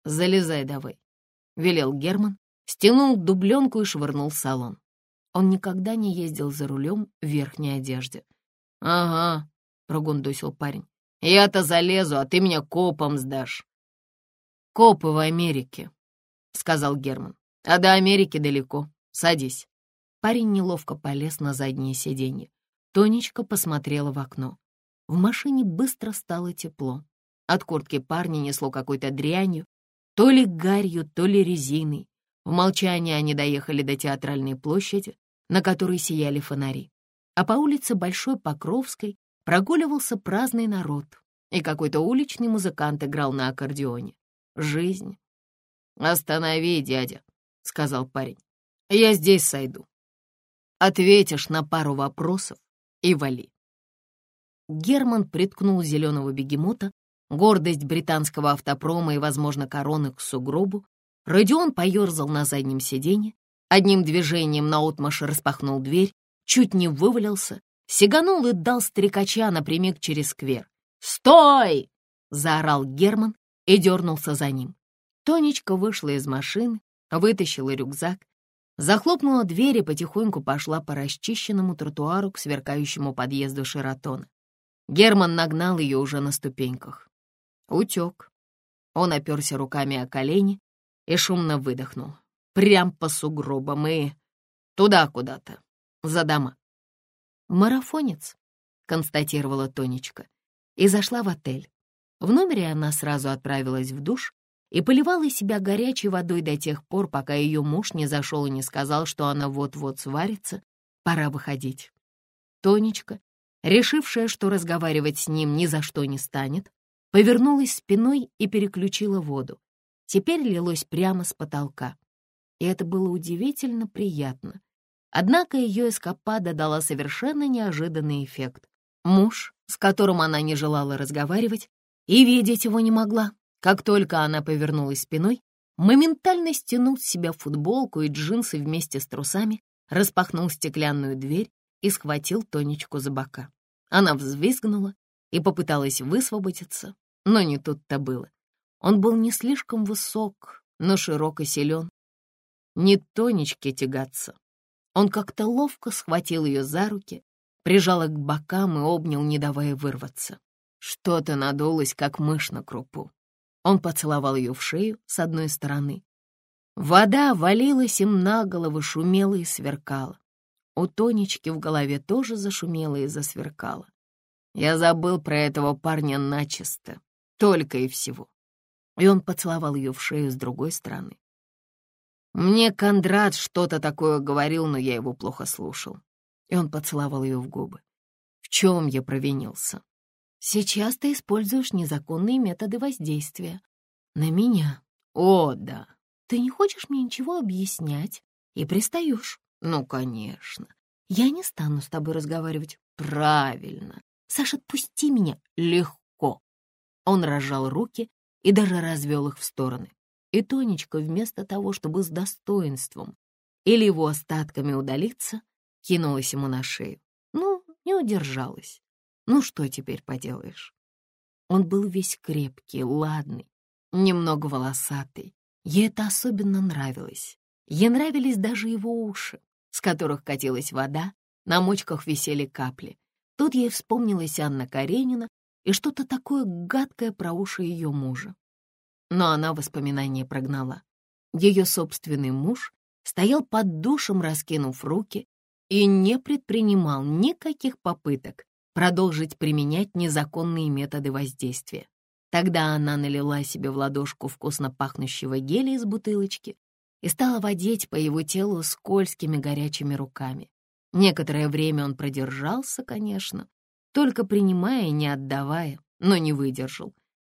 A: «Залезай давай», — велел Герман, стянул дубленку и швырнул в салон. Он никогда не ездил за рулем в верхней одежде.
B: «Ага», — прогундосил парень, — «я-то залезу, а ты меня копом сдашь».
A: «Копы в Америке», — сказал Герман, — «а до Америки далеко. Садись». Парень неловко полез на заднее сиденье. Тонечка посмотрела в окно. В машине быстро стало тепло. От куртки парня несло какой-то дрянью, то ли гарью, то ли резиной. В молчании они доехали до театральной площади, на которой сияли фонари. А по улице Большой Покровской прогуливался праздный народ, и какой-то уличный музыкант играл на аккордеоне. Жизнь.
B: «Останови, дядя», — сказал парень. «Я здесь сойду. Ответишь на пару вопросов, и вали.
A: Герман приткнул зеленого бегемота, гордость британского автопрома и, возможно, короны к сугробу. Родион поерзал на заднем сиденье, одним движением наотмашь распахнул дверь, чуть не вывалился, сиганул и дал стрекача напрямик через сквер. «Стой!» — заорал Герман и дернулся за ним. Тонечка вышла из машины, вытащила рюкзак, Захлопнула дверь и потихоньку пошла по расчищенному тротуару к сверкающему подъезду Шератона. Герман нагнал ее уже на ступеньках. Утек. Он оперся руками о колени и шумно выдохнул. Прям по сугробам и туда куда-то, за дома. «Марафонец», — констатировала Тонечка, и зашла в отель. В номере она сразу отправилась в душ, и поливала себя горячей водой до тех пор, пока ее муж не зашел и не сказал, что она вот-вот сварится, пора выходить. Тонечка, решившая, что разговаривать с ним ни за что не станет, повернулась спиной и переключила воду. Теперь лилось прямо с потолка. И это было удивительно приятно. Однако ее эскапада дала совершенно неожиданный эффект. Муж, с которым она не желала разговаривать, и видеть его не могла, как только она повернулась спиной, моментально стянул с себя футболку и джинсы вместе с трусами, распахнул стеклянную дверь и схватил Тонечку за бока. Она взвизгнула и попыталась высвободиться, но не тут-то было. Он был не слишком высок, но широк и силен. Не Тонечке тягаться. Он как-то ловко схватил ее за руки, прижал их к бокам и обнял, не давая вырваться. Что-то надулось, как мышь на крупу. Он поцеловал ее в шею с одной стороны. Вода валилась им на голову, шумела и сверкала. У Тонечки в голове тоже зашумело и засверкало. Я забыл про этого парня начисто, только и всего. И он поцеловал ее в шею с другой стороны. Мне Кондрат что-то такое говорил, но я его плохо слушал. И он поцеловал ее в губы. В чем я провинился? Сейчас ты используешь незаконные методы воздействия. На меня.
B: О, да.
A: Ты не хочешь мне ничего объяснять и пристаешь.
B: Ну, конечно.
A: Я не стану с тобой разговаривать.
B: Правильно.
A: Саша, отпусти меня.
B: Легко. Он разжал руки и даже развел их в стороны. И Тонечка, вместо того, чтобы с достоинством или его остатками удалиться, кинулась ему на шею. Ну, не удержалась. Ну, что теперь поделаешь? Он был весь крепкий, ладный, немного волосатый. Ей это особенно нравилось. Ей нравились даже его уши, с которых катилась вода, на мочках висели капли. Тут ей вспомнилась Анна Каренина и что-то такое гадкое про уши ее мужа. Но она воспоминания прогнала. Ее собственный муж стоял под душем, раскинув руки, и не предпринимал никаких попыток продолжить применять незаконные методы воздействия. Тогда она налила себе в ладошку вкусно пахнущего геля из бутылочки и стала водить по его телу скользкими горячими руками. Некоторое время он продержался, конечно, только принимая и не отдавая, но не выдержал.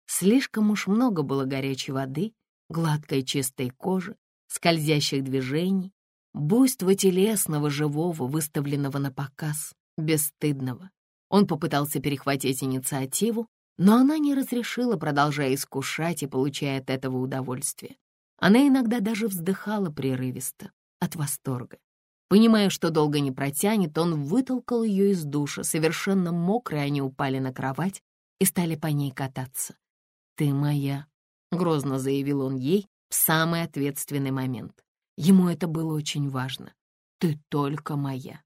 B: Слишком уж много было горячей воды, гладкой чистой кожи, скользящих движений, буйства телесного, живого, выставленного на показ, бесстыдного. Он попытался перехватить инициативу, но она не разрешила, продолжая искушать и получая от этого удовольствие. Она иногда даже вздыхала прерывисто, от восторга. Понимая, что долго не протянет, он вытолкал ее из душа, совершенно мокрые они упали на кровать и стали по ней кататься. «Ты моя», — грозно заявил он ей в самый ответственный момент. Ему это было очень важно. «Ты только моя».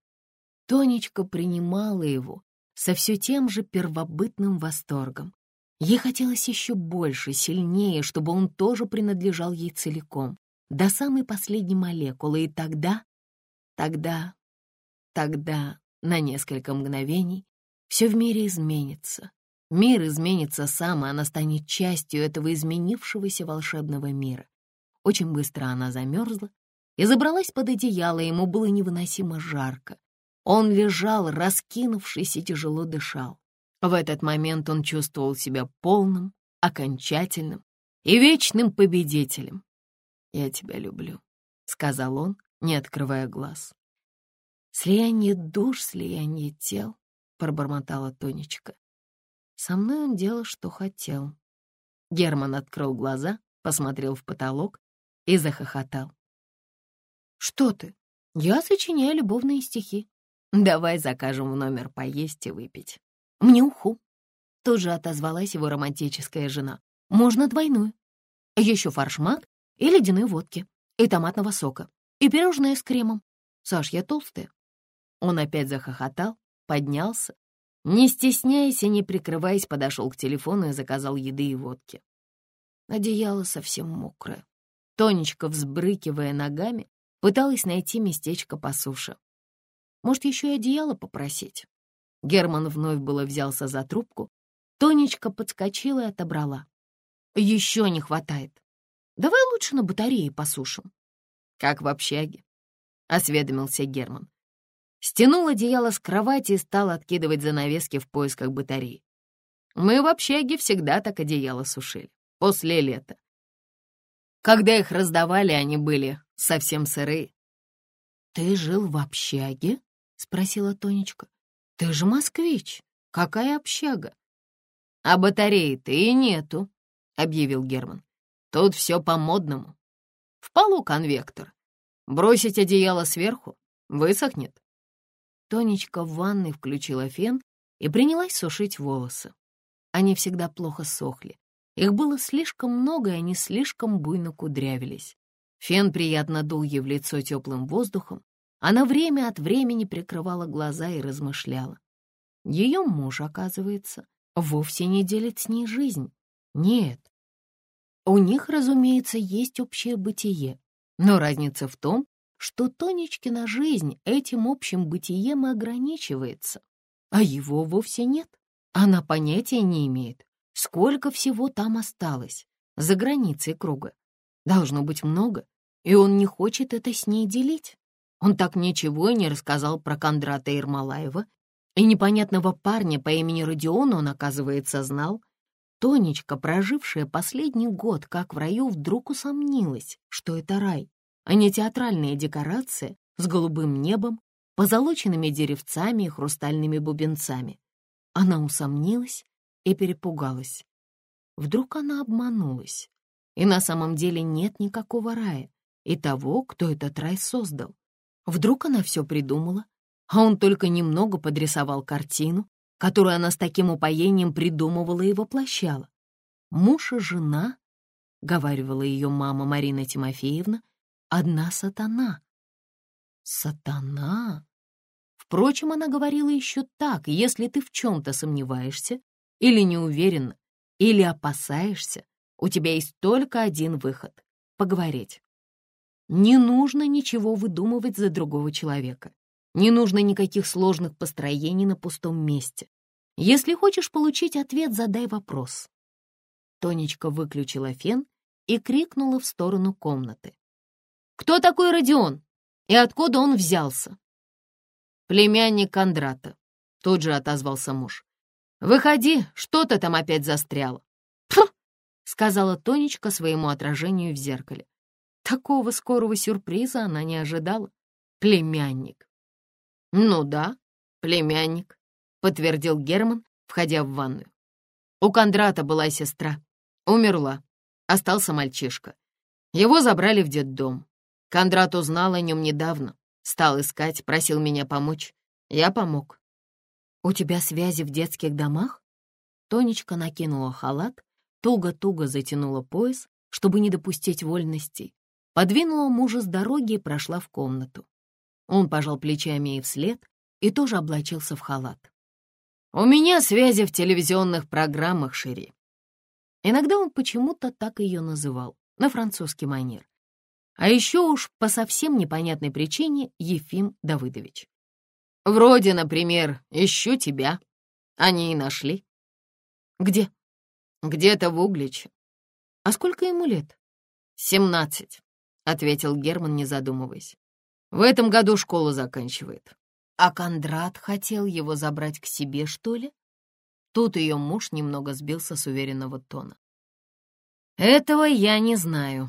B: Тонечка принимала его, со все тем же первобытным восторгом. Ей хотелось еще больше, сильнее, чтобы он тоже принадлежал ей целиком, до самой последней молекулы, и тогда, тогда, тогда, на несколько мгновений, все в мире изменится. Мир изменится сам, и она станет частью этого изменившегося волшебного мира. Очень быстро она замерзла и забралась под одеяло, ему было невыносимо жарко. Он лежал, раскинувшись и тяжело дышал. В этот момент он чувствовал себя полным, окончательным и вечным победителем. «Я тебя люблю», — сказал он, не открывая глаз. «Слияние душ, слияние тел», — пробормотала Тонечка. «Со мной он делал, что хотел». Герман открыл глаза, посмотрел в потолок и захохотал. «Что ты? Я сочиняю любовные стихи. Давай закажем в номер поесть и выпить. Мне уху. Тут же отозвалась его романтическая жена. Можно двойную. Еще фаршмак и ледяной водки, и томатного сока, и пирожное с кремом. Саш, я толстая. Он опять захохотал, поднялся, не стесняясь и не прикрываясь, подошел к телефону и заказал еды и водки. Одеяло совсем мокрое. Тонечка, взбрыкивая ногами, пыталась найти местечко по суше. Может, еще и одеяло попросить?» Герман вновь было взялся за трубку. Тонечка подскочила и отобрала. «Еще не хватает. Давай лучше на батарее посушим». «Как в общаге», — осведомился Герман. Стянул одеяло с кровати и стал откидывать занавески в поисках батареи. Мы в общаге всегда так одеяло сушили, после лета. Когда их раздавали, они были совсем сырые. «Ты жил в общаге?» — спросила Тонечка. «Ты же москвич. Какая общага?» «А батареи-то и нету», — объявил Герман. «Тут все по-модному. В полу конвектор. Бросить одеяло сверху — высохнет». Тонечка в ванной включила фен и принялась сушить волосы. Они всегда плохо сохли. Их было слишком много, и они слишком буйно кудрявились. Фен приятно дул ей в лицо теплым воздухом, она время от времени прикрывала глаза и размышляла. Ее муж, оказывается, вовсе не делит с ней жизнь. Нет. У них, разумеется, есть общее бытие. Но разница в том, что Тонечкина жизнь этим общим бытием ограничивается, а его вовсе нет. Она понятия не имеет, сколько всего там осталось, за границей круга. Должно быть много, и он не хочет это с ней делить. Он так ничего и не рассказал про Кондрата Ермолаева, И непонятного парня по имени Родион он, оказывается, знал. Тонечка, прожившая последний год как в раю, вдруг усомнилась, что это рай, а не театральная декорация с голубым небом, позолоченными деревцами и хрустальными бубенцами. Она усомнилась и перепугалась. Вдруг она обманулась, и на самом деле нет никакого рая и того, кто этот рай создал. Вдруг она все придумала, а он только немного подрисовал картину, которую она с таким упоением придумывала и воплощала. Муж и жена, — говаривала ее мама Марина Тимофеевна, — одна сатана. Сатана? Впрочем, она говорила еще так, если ты в чем-то сомневаешься или не уверен, или опасаешься, у тебя есть только один выход — поговорить. Не нужно ничего выдумывать за другого человека. Не нужно никаких сложных построений на пустом месте. Если хочешь получить ответ, задай вопрос. Тонечка выключила фен и крикнула в сторону комнаты. «Кто такой Родион? И откуда он взялся?» «Племянник Кондрата», — тут же отозвался муж. «Выходи, что ты там опять застряла?» «Фу!» — сказала Тонечка своему отражению в зеркале. Такого скорого сюрприза она не ожидала. Племянник. «Ну да, племянник», — подтвердил Герман, входя в ванную. «У Кондрата была сестра. Умерла. Остался мальчишка. Его забрали в детдом. Кондрат узнал о нем недавно. Стал искать, просил меня помочь. Я помог». «У тебя связи в детских домах?» Тонечка накинула халат, туго-туго затянула пояс, чтобы не допустить вольностей, подвинула мужа с дороги и прошла в комнату. Он пожал плечами ей вслед и тоже облачился в халат. «У меня связи в телевизионных программах, Шири». Иногда он почему-то так ее называл, на французский манер. А еще уж по совсем непонятной причине Ефим Давыдович. «Вроде, например, ищу тебя. Они и нашли». «Где?» «Где-то в Угличе». «А сколько ему лет?» «Семнадцать», — ответил Герман, не задумываясь. В этом году школу заканчивает. А Кондрат хотел его забрать к себе, что ли? Тут ее муж немного сбился с уверенного тона. Этого я не знаю,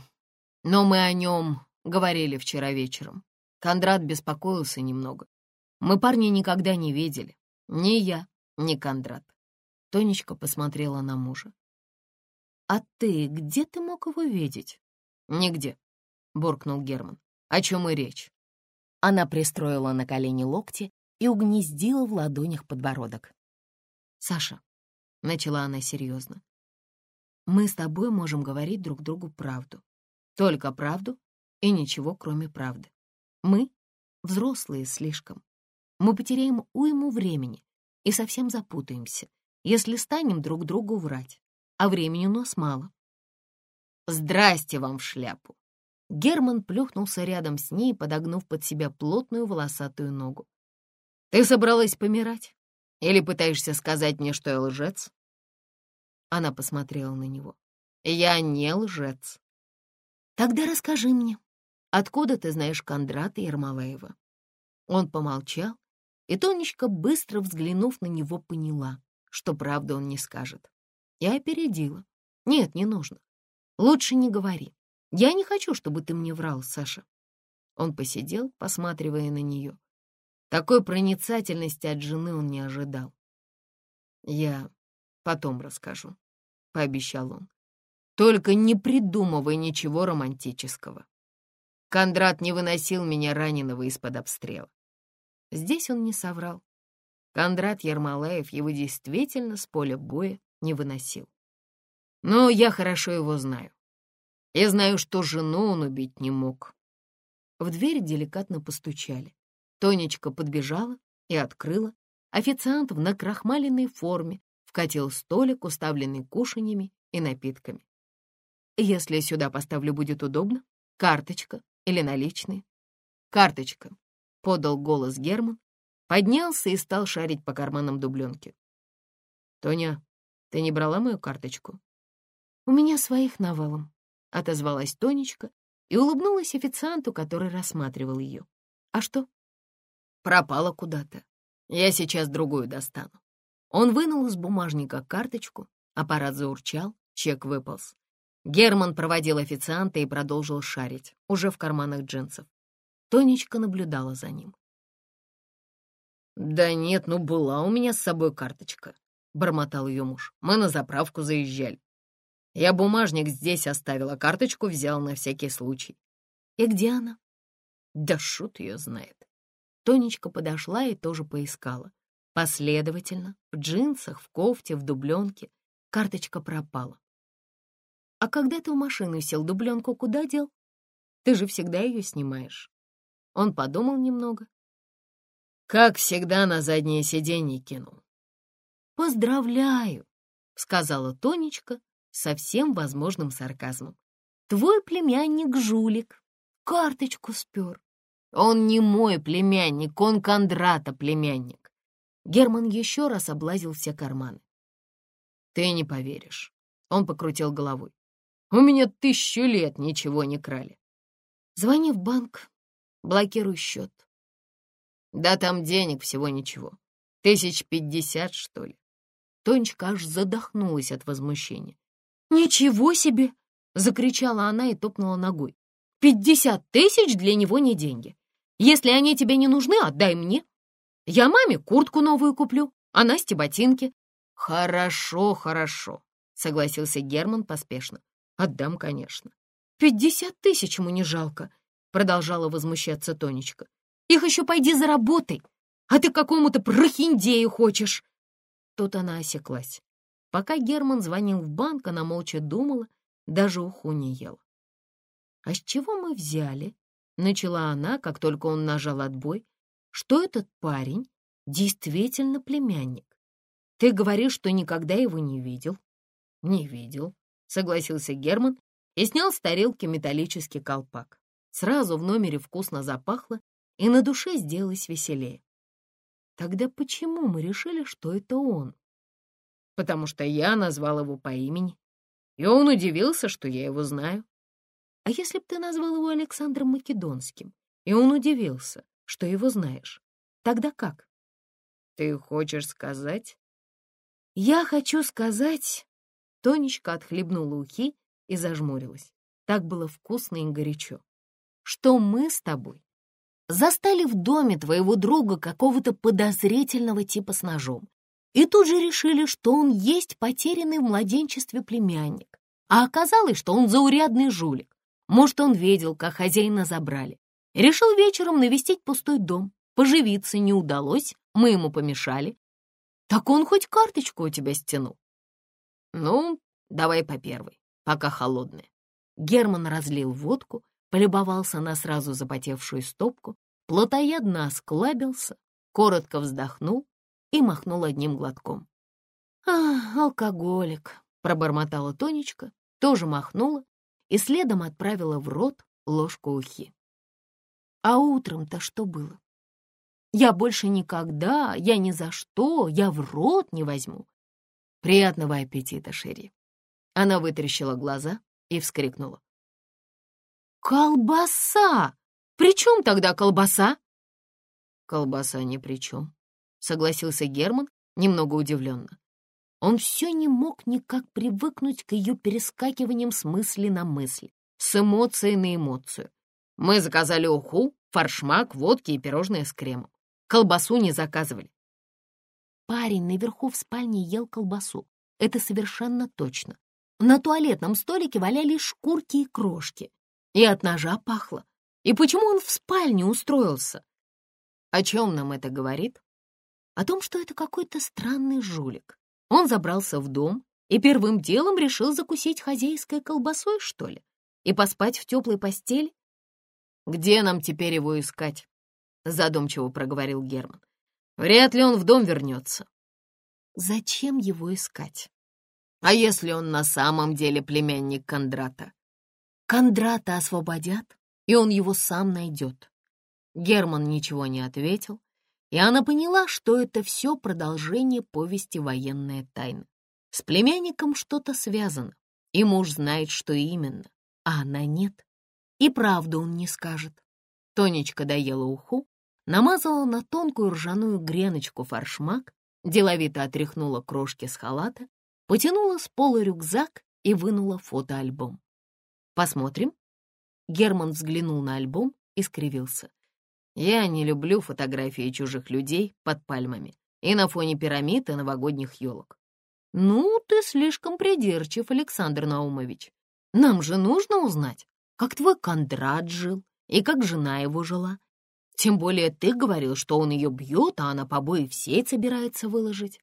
B: но мы о нем говорили вчера вечером. Кондрат беспокоился немного. Мы парня никогда не видели. Ни я, ни Кондрат. Тонечка посмотрела на мужа. «А ты где ты мог его видеть?» «Нигде», — буркнул Герман. «О чем и речь?» Она пристроила на колени локти и угнездила в ладонях подбородок. «Саша», — начала она серьезно, — «мы с тобой можем говорить друг другу правду. Только правду и ничего, кроме правды. Мы взрослые слишком. Мы потеряем уйму времени и совсем запутаемся, если станем друг другу врать, а времени у нас мало. «Здрасте вам в шляпу!» Герман плюхнулся рядом с ней, подогнув под себя плотную волосатую ногу. «Ты собралась помирать? Или пытаешься сказать мне, что я лжец?» Она посмотрела на него. «Я не лжец». «Тогда расскажи мне, откуда ты знаешь Кондрата Ермолаева?» Он помолчал, и Тонечка, быстро взглянув на него, поняла, что правду он не скажет. Я опередила. «Нет, не нужно. Лучше не говори. Я не хочу, чтобы ты мне врал, Саша. Он посидел, посматривая на нее. Такой проницательности от жены он не ожидал. Я потом расскажу, — пообещал он. Только не придумывай ничего романтического. Кондрат не выносил меня раненого из-под обстрела. Здесь он не соврал. Кондрат Ермолаев его действительно с поля боя не выносил. Но я хорошо его знаю. Я знаю, что жену он убить не мог. В дверь деликатно постучали. Тонечка подбежала и открыла. Официант в накрахмаленной форме вкатил столик, уставленный кушаньями и напитками. «Если сюда поставлю, будет удобно? Карточка или наличные?» «Карточка», — подал голос Герман, поднялся и стал шарить по карманам дубленки. «Тоня, ты не брала мою карточку?» «У меня своих навалом», — отозвалась Тонечка и улыбнулась официанту, который рассматривал ее. «А что?» «Пропала куда-то.
A: Я сейчас другую достану. Он вынул из бумажника карточку, аппарат заурчал, чек выполз. Герман проводил официанта и продолжил шарить, уже в карманах джинсов. Тонечка наблюдала за ним. «Да нет, ну была у меня с собой карточка», — бормотал ее муж. «Мы на заправку заезжали. Я бумажник здесь оставил, а карточку взял на всякий случай».
B: «И где она?»
A: «Да шут ее знает».
B: Тонечка подошла и тоже поискала. Последовательно, в джинсах, в кофте, в дубленке. Карточка пропала. «А когда ты в машину сел, дубленку куда дел? Ты же всегда ее снимаешь». Он подумал немного.
A: «Как всегда на заднее сиденье кинул».
B: «Поздравляю», — сказала Тонечка со всем возможным сарказмом. «Твой племянник жулик, карточку спер».
A: «Он не мой племянник, он Кондрата племянник».
B: Герман еще раз облазил все карманы.
A: «Ты не поверишь», — он покрутил головой. «У меня тысячу лет ничего не крали».
B: «Звони в банк, блокируй счет».
A: «Да там денег всего ничего. Тысяч пятьдесят, что ли».
B: Тонечка аж задохнулась от возмущения. «Ничего себе!» — закричала она и топнула ногой. «Пятьдесят тысяч для него не деньги. Если они тебе не нужны, отдай мне. Я маме куртку новую куплю, а Насте ботинки».
A: «Хорошо, хорошо», — согласился Герман поспешно. «Отдам, конечно».
B: «Пятьдесят тысяч ему не жалко», — продолжала возмущаться Тонечка. «Их еще пойди заработай, а ты какому-то прохиндею хочешь». Тут она осеклась. Пока Герман звонил в банк, она молча думала, даже уху не ела. «А с чего мы взяли?» — начала она, как только он нажал отбой, «что этот парень действительно племянник. Ты говоришь, что никогда его не видел?»
A: «Не видел», — согласился Герман и снял с тарелки металлический колпак. Сразу в номере вкусно запахло, и на душе сделалось веселее.
B: Тогда почему мы решили, что это он?
A: Потому что я назвал его по имени, и он удивился, что я его знаю.
B: А если б ты назвал его Александром Македонским, и он удивился, что его знаешь, тогда как?
A: Ты хочешь сказать?
B: Я хочу сказать... Тонечка отхлебнула ухи и зажмурилась. Так было вкусно и горячо. Что мы с тобой застали в доме твоего друга какого-то подозрительного типа с ножом, и тут же решили, что он есть потерянный в младенчестве племянник. А оказалось, что он заурядный жулик. Может, он видел, как хозяина забрали. Решил вечером навестить пустой дом. Поживиться не удалось, мы ему помешали. Так он хоть карточку у тебя стянул.
A: Ну, давай по первой, пока холодная.
B: Герман разлил водку, полюбовался на сразу запотевшую стопку, плотоядно осклабился, коротко вздохнул и махнул одним глотком. «А, алкоголик!» — пробормотала Тонечка, тоже махнула и следом отправила в рот ложку ухи. А утром-то что было? Я больше никогда, я ни за что, я в рот не возьму.
A: Приятного аппетита, Шерри. Она вытрящила глаза и вскрикнула.
B: «Колбаса! При чем тогда колбаса?»
A: «Колбаса ни при чем», — согласился Герман, немного удивленно.
B: Он все не мог никак привыкнуть к ее перескакиваниям с мысли на мысль, с эмоции на эмоцию.
A: Мы заказали уху, форшмак, водки и пирожные с кремом. Колбасу не заказывали.
B: Парень наверху в спальне ел колбасу. Это совершенно точно. На туалетном столике валялись шкурки и крошки. И от ножа пахло. И почему он в спальне устроился?
A: О чем нам это говорит?
B: О том, что это какой-то странный жулик. Он забрался в дом и первым делом решил закусить хозяйской колбасой, что ли? И поспать в теплой постели?
A: «Где нам теперь его искать?» — задумчиво проговорил Герман. «Вряд ли он в дом вернется».
B: «Зачем его искать?»
A: «А если он на самом деле племянник Кондрата?»
B: «Кондрата освободят, и он его сам найдет». Герман ничего не ответил, и она поняла, что это все продолжение повести «Военная тайна». С племянником что-то связано, и муж знает, что именно, а она нет. И правду он не скажет. Тонечка доела уху, намазала на тонкую ржаную греночку форшмак, деловито отряхнула крошки с халата, потянула с пола рюкзак и вынула фотоальбом. «Посмотрим?» Герман взглянул на альбом и скривился. «Я не люблю фотографии чужих людей под пальмами и на фоне пирамид и новогодних елок». «Ну, ты слишком придирчив, Александр Наумович. Нам же нужно узнать, как твой Кондрат жил и как жена его жила. Тем более ты говорил, что он ее бьет, а она побои в сеть собирается выложить».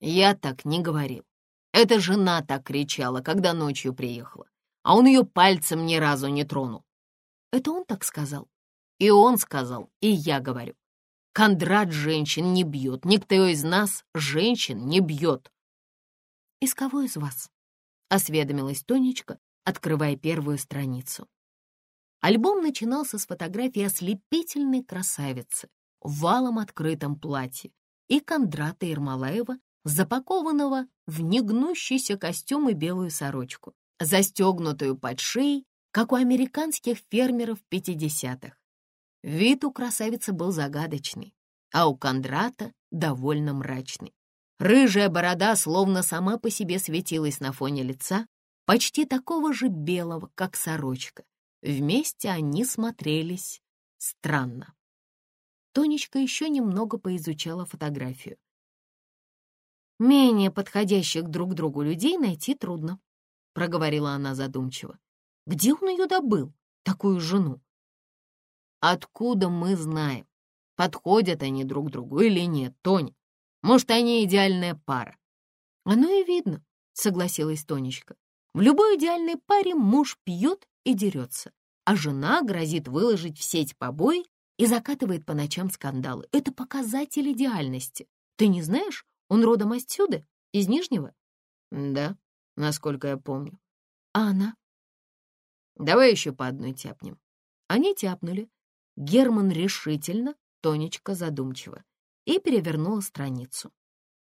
B: «Я так не говорил. Это жена так кричала, когда ночью приехала а он ее пальцем ни разу не тронул. Это он так сказал? И он сказал, и я говорю. Кондрат женщин не бьет, никто из нас женщин не бьет. «Из кого из вас?» — осведомилась Тонечка, открывая первую страницу. Альбом начинался с фотографии ослепительной красавицы в валом открытом платье и Кондрата Ермолаева, запакованного в негнущийся костюм и белую сорочку застегнутую под шеей, как у американских фермеров 50-х. Вид у красавицы был загадочный, а у Кондрата довольно мрачный. Рыжая борода словно сама по себе светилась на фоне лица, почти такого же белого, как сорочка. Вместе они смотрелись странно. Тонечка еще немного поизучала фотографию. Менее подходящих друг другу людей найти трудно проговорила она задумчиво. Где он ее добыл, такую жену? Откуда мы знаем, подходят они друг другу или нет, Тоня? Может, они идеальная пара? Оно и видно, согласилась Тонечка. В любой идеальной паре муж пьет и дерется, а жена грозит выложить в сеть побои и закатывает по ночам скандалы. Это показатель идеальности. Ты не знаешь, он родом отсюда, из Нижнего? Да, насколько я помню. А она? Давай еще по одной тяпнем. Они тяпнули. Герман решительно, Тонечка задумчиво. И перевернула страницу.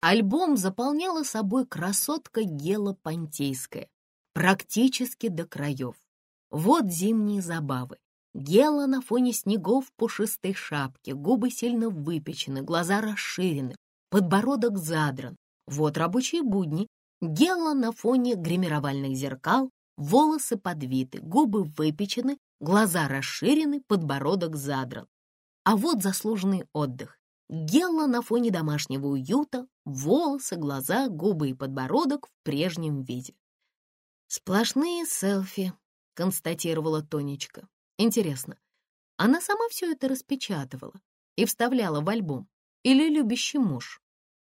B: Альбом заполняла собой красотка Гела Понтейская, практически до краев. Вот зимние забавы. Гела на фоне снегов в пушистой шапке, губы сильно выпечены, глаза расширены, подбородок задран. Вот рабочие будни, Гелла на фоне гримировальных зеркал, волосы подвиты, губы выпечены, глаза расширены, подбородок задран. А вот заслуженный отдых. Гелла на фоне домашнего уюта, волосы, глаза, губы и подбородок в прежнем виде. «Сплошные селфи», — констатировала Тонечка. «Интересно, она сама все это распечатывала и вставляла в альбом? Или любящий муж?»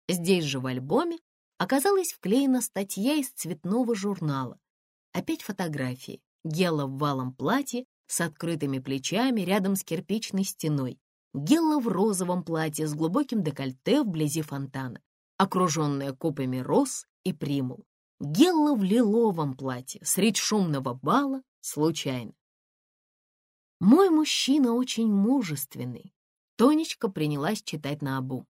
B: Здесь же в альбоме оказалась вклеена статья из цветного журнала. Опять фотографии. Гела в валом платье с открытыми плечами рядом с кирпичной стеной. Гела в розовом платье с глубоким декольте вблизи фонтана, окруженная купами роз и примул. Гелла в лиловом платье средь шумного бала случайно. Мой мужчина очень мужественный. Тонечка принялась читать на обу.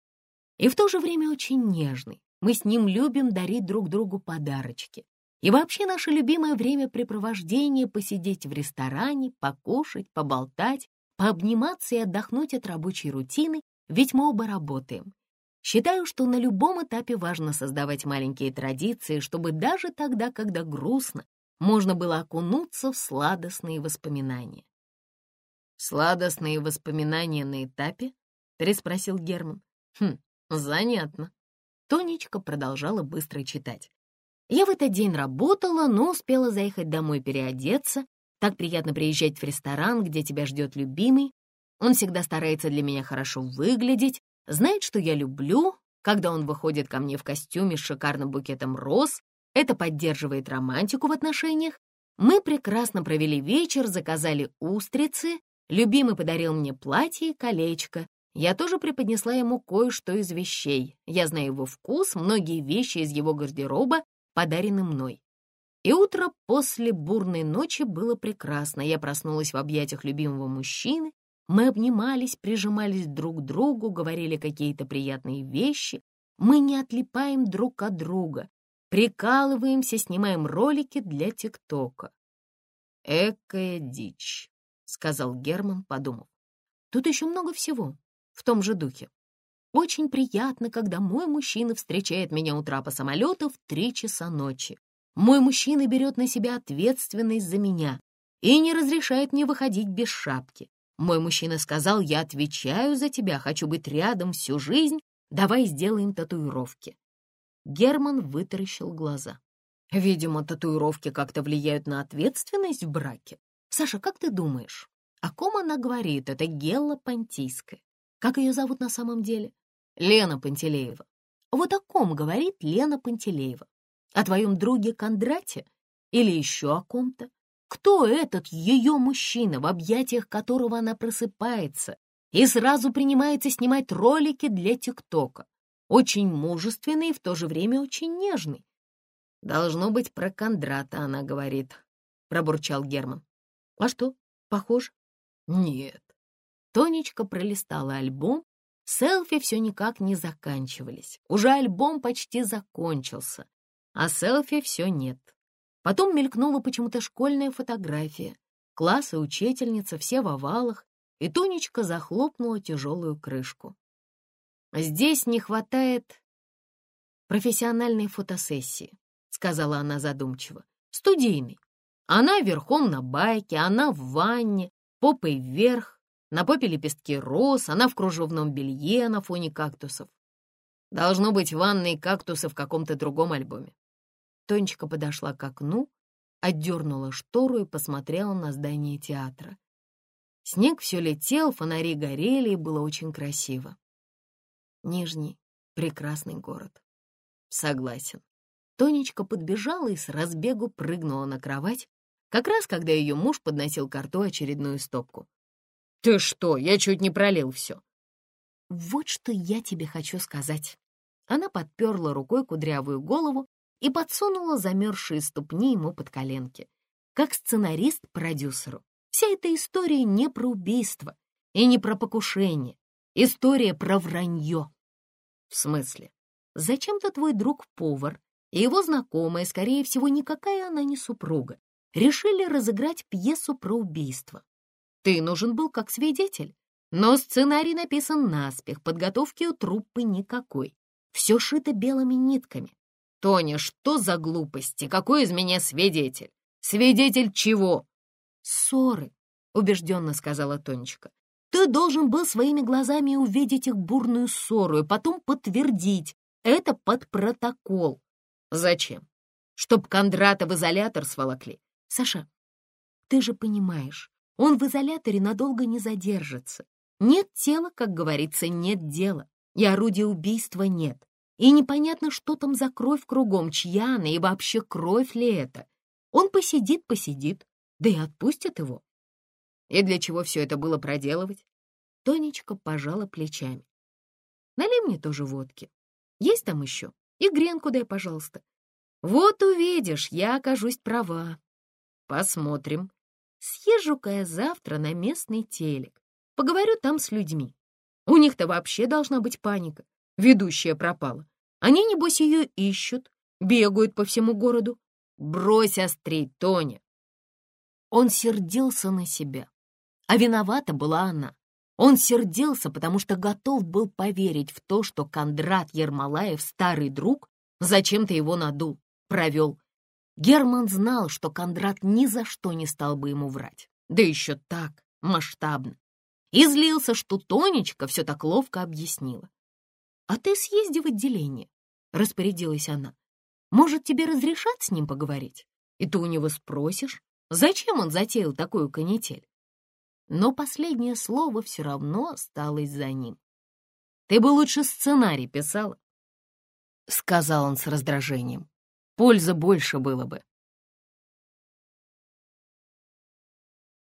B: И в то же время очень нежный. Мы с ним любим дарить друг другу подарочки. И вообще наше любимое времяпрепровождение — посидеть в ресторане, покушать, поболтать, пообниматься и отдохнуть от рабочей рутины, ведь мы оба работаем. Считаю, что на любом этапе важно создавать маленькие традиции, чтобы даже тогда, когда грустно, можно было окунуться в сладостные воспоминания. «Сладостные воспоминания на этапе?» — переспросил Герман. «Хм, занятно. Тонечка продолжала быстро читать. Я в этот день работала, но успела заехать домой переодеться. Так приятно приезжать в ресторан, где тебя ждет любимый. Он всегда старается для меня хорошо выглядеть, знает, что я люблю. Когда он выходит ко мне в костюме с шикарным букетом роз, это поддерживает романтику в отношениях. Мы прекрасно провели вечер, заказали устрицы. Любимый подарил мне платье и колечко. Я тоже преподнесла ему кое-что из вещей. Я знаю его вкус, многие вещи из его гардероба подарены мной. И утро после бурной ночи было прекрасно. Я проснулась в объятиях любимого мужчины. Мы обнимались, прижимались друг к другу, говорили какие-то приятные вещи. Мы не отлипаем друг от друга, прикалываемся, снимаем ролики для ТикТока. «Экая дичь», — сказал Герман, подумав.
A: Тут еще много всего в том же духе. Очень приятно, когда мой мужчина встречает меня у трапа самолета в три часа ночи. Мой мужчина берет на себя ответственность за меня и не разрешает мне выходить без шапки. Мой мужчина сказал, я отвечаю за тебя, хочу быть рядом всю жизнь, давай сделаем татуировки. Герман вытаращил глаза. Видимо, татуировки как-то влияют на ответственность в браке. Саша, как ты думаешь, о ком она говорит, это Гелла Понтийская? Как ее зовут на самом деле? Лена Пантелеева. Вот о ком говорит Лена Пантелеева? О твоем друге Кондрате? Или еще о ком-то? Кто этот ее мужчина, в объятиях которого она просыпается и сразу принимается снимать ролики для ТикТока? Очень мужественный и в то же время очень нежный. «Должно быть, про Кондрата она говорит», — пробурчал Герман. «А что, похоже?» «Нет». Тонечка пролистала альбом, селфи все никак не заканчивались. Уже альбом почти закончился, а селфи все нет. Потом мелькнула почему-то школьная фотография. Класс и учительница, все в овалах, и Тонечка захлопнула тяжелую крышку. «Здесь не хватает профессиональной фотосессии», — сказала она задумчиво. «Студийной. Она верхом на байке, она в ванне, попой вверх, на попе лепестки роз, она в кружевном белье на фоне кактусов. Должно быть ванные кактусы в каком-то другом альбоме. Тонечка подошла к окну, отдернула штору и посмотрела на здание театра. Снег все летел, фонари горели, и было очень красиво. Нижний — прекрасный город. Согласен. Тонечка подбежала и с разбегу прыгнула на кровать, как раз когда ее муж подносил к рту очередную стопку. «Ты что? Я чуть не пролил все!» «Вот что я тебе хочу сказать». Она подперла рукой кудрявую голову и подсунула замерзшие ступни ему под коленки. Как сценарист продюсеру. Вся эта история не про убийство и не про покушение. История про вранье. В смысле? Зачем-то твой друг-повар и его знакомая, скорее всего, никакая она не супруга, решили разыграть пьесу про убийство. Ты нужен был как свидетель, но сценарий написан наспех, подготовки у труппы никакой. Все шито белыми нитками. «Тоня, что за глупости? Какой из меня свидетель? Свидетель чего?» «Ссоры», — убежденно сказала Тонечка. «Ты должен был своими глазами увидеть их бурную ссору и потом подтвердить. Это под протокол». «Зачем? Чтоб Кондрата в изолятор сволокли?» «Саша, ты же понимаешь, он в изоляторе надолго не задержится. Нет тела, как говорится, нет дела, и орудия убийства нет. И непонятно, что там за кровь кругом, чья она и вообще кровь ли это. Он посидит-посидит, да и отпустит его. И для чего все это было проделывать? Тонечка пожала плечами. Налей мне тоже водки. Есть там еще? И гренку дай, пожалуйста. Вот увидишь, я окажусь права. Посмотрим. Съезжу-ка я завтра на местный телек. Поговорю там с людьми. У них-то вообще должна быть паника ведущая пропала. Они, небось, ее ищут, бегают по всему городу. Брось острить, Тоня. Он сердился на себя, а виновата была она. Он сердился, потому что готов был поверить в то, что Кондрат Ермолаев, старый друг, зачем-то его надул, провел. Герман знал, что Кондрат ни за что не стал бы ему врать. Да еще так, масштабно. И злился, что Тонечка все так ловко объяснила. «А ты съезди в отделение», — распорядилась она. «Может, тебе разрешат с ним поговорить? И ты у него спросишь, зачем он затеял такую канитель?» Но последнее слово все равно осталось за ним. «Ты бы лучше сценарий писала», — сказал он с раздражением. «Пользы больше было бы».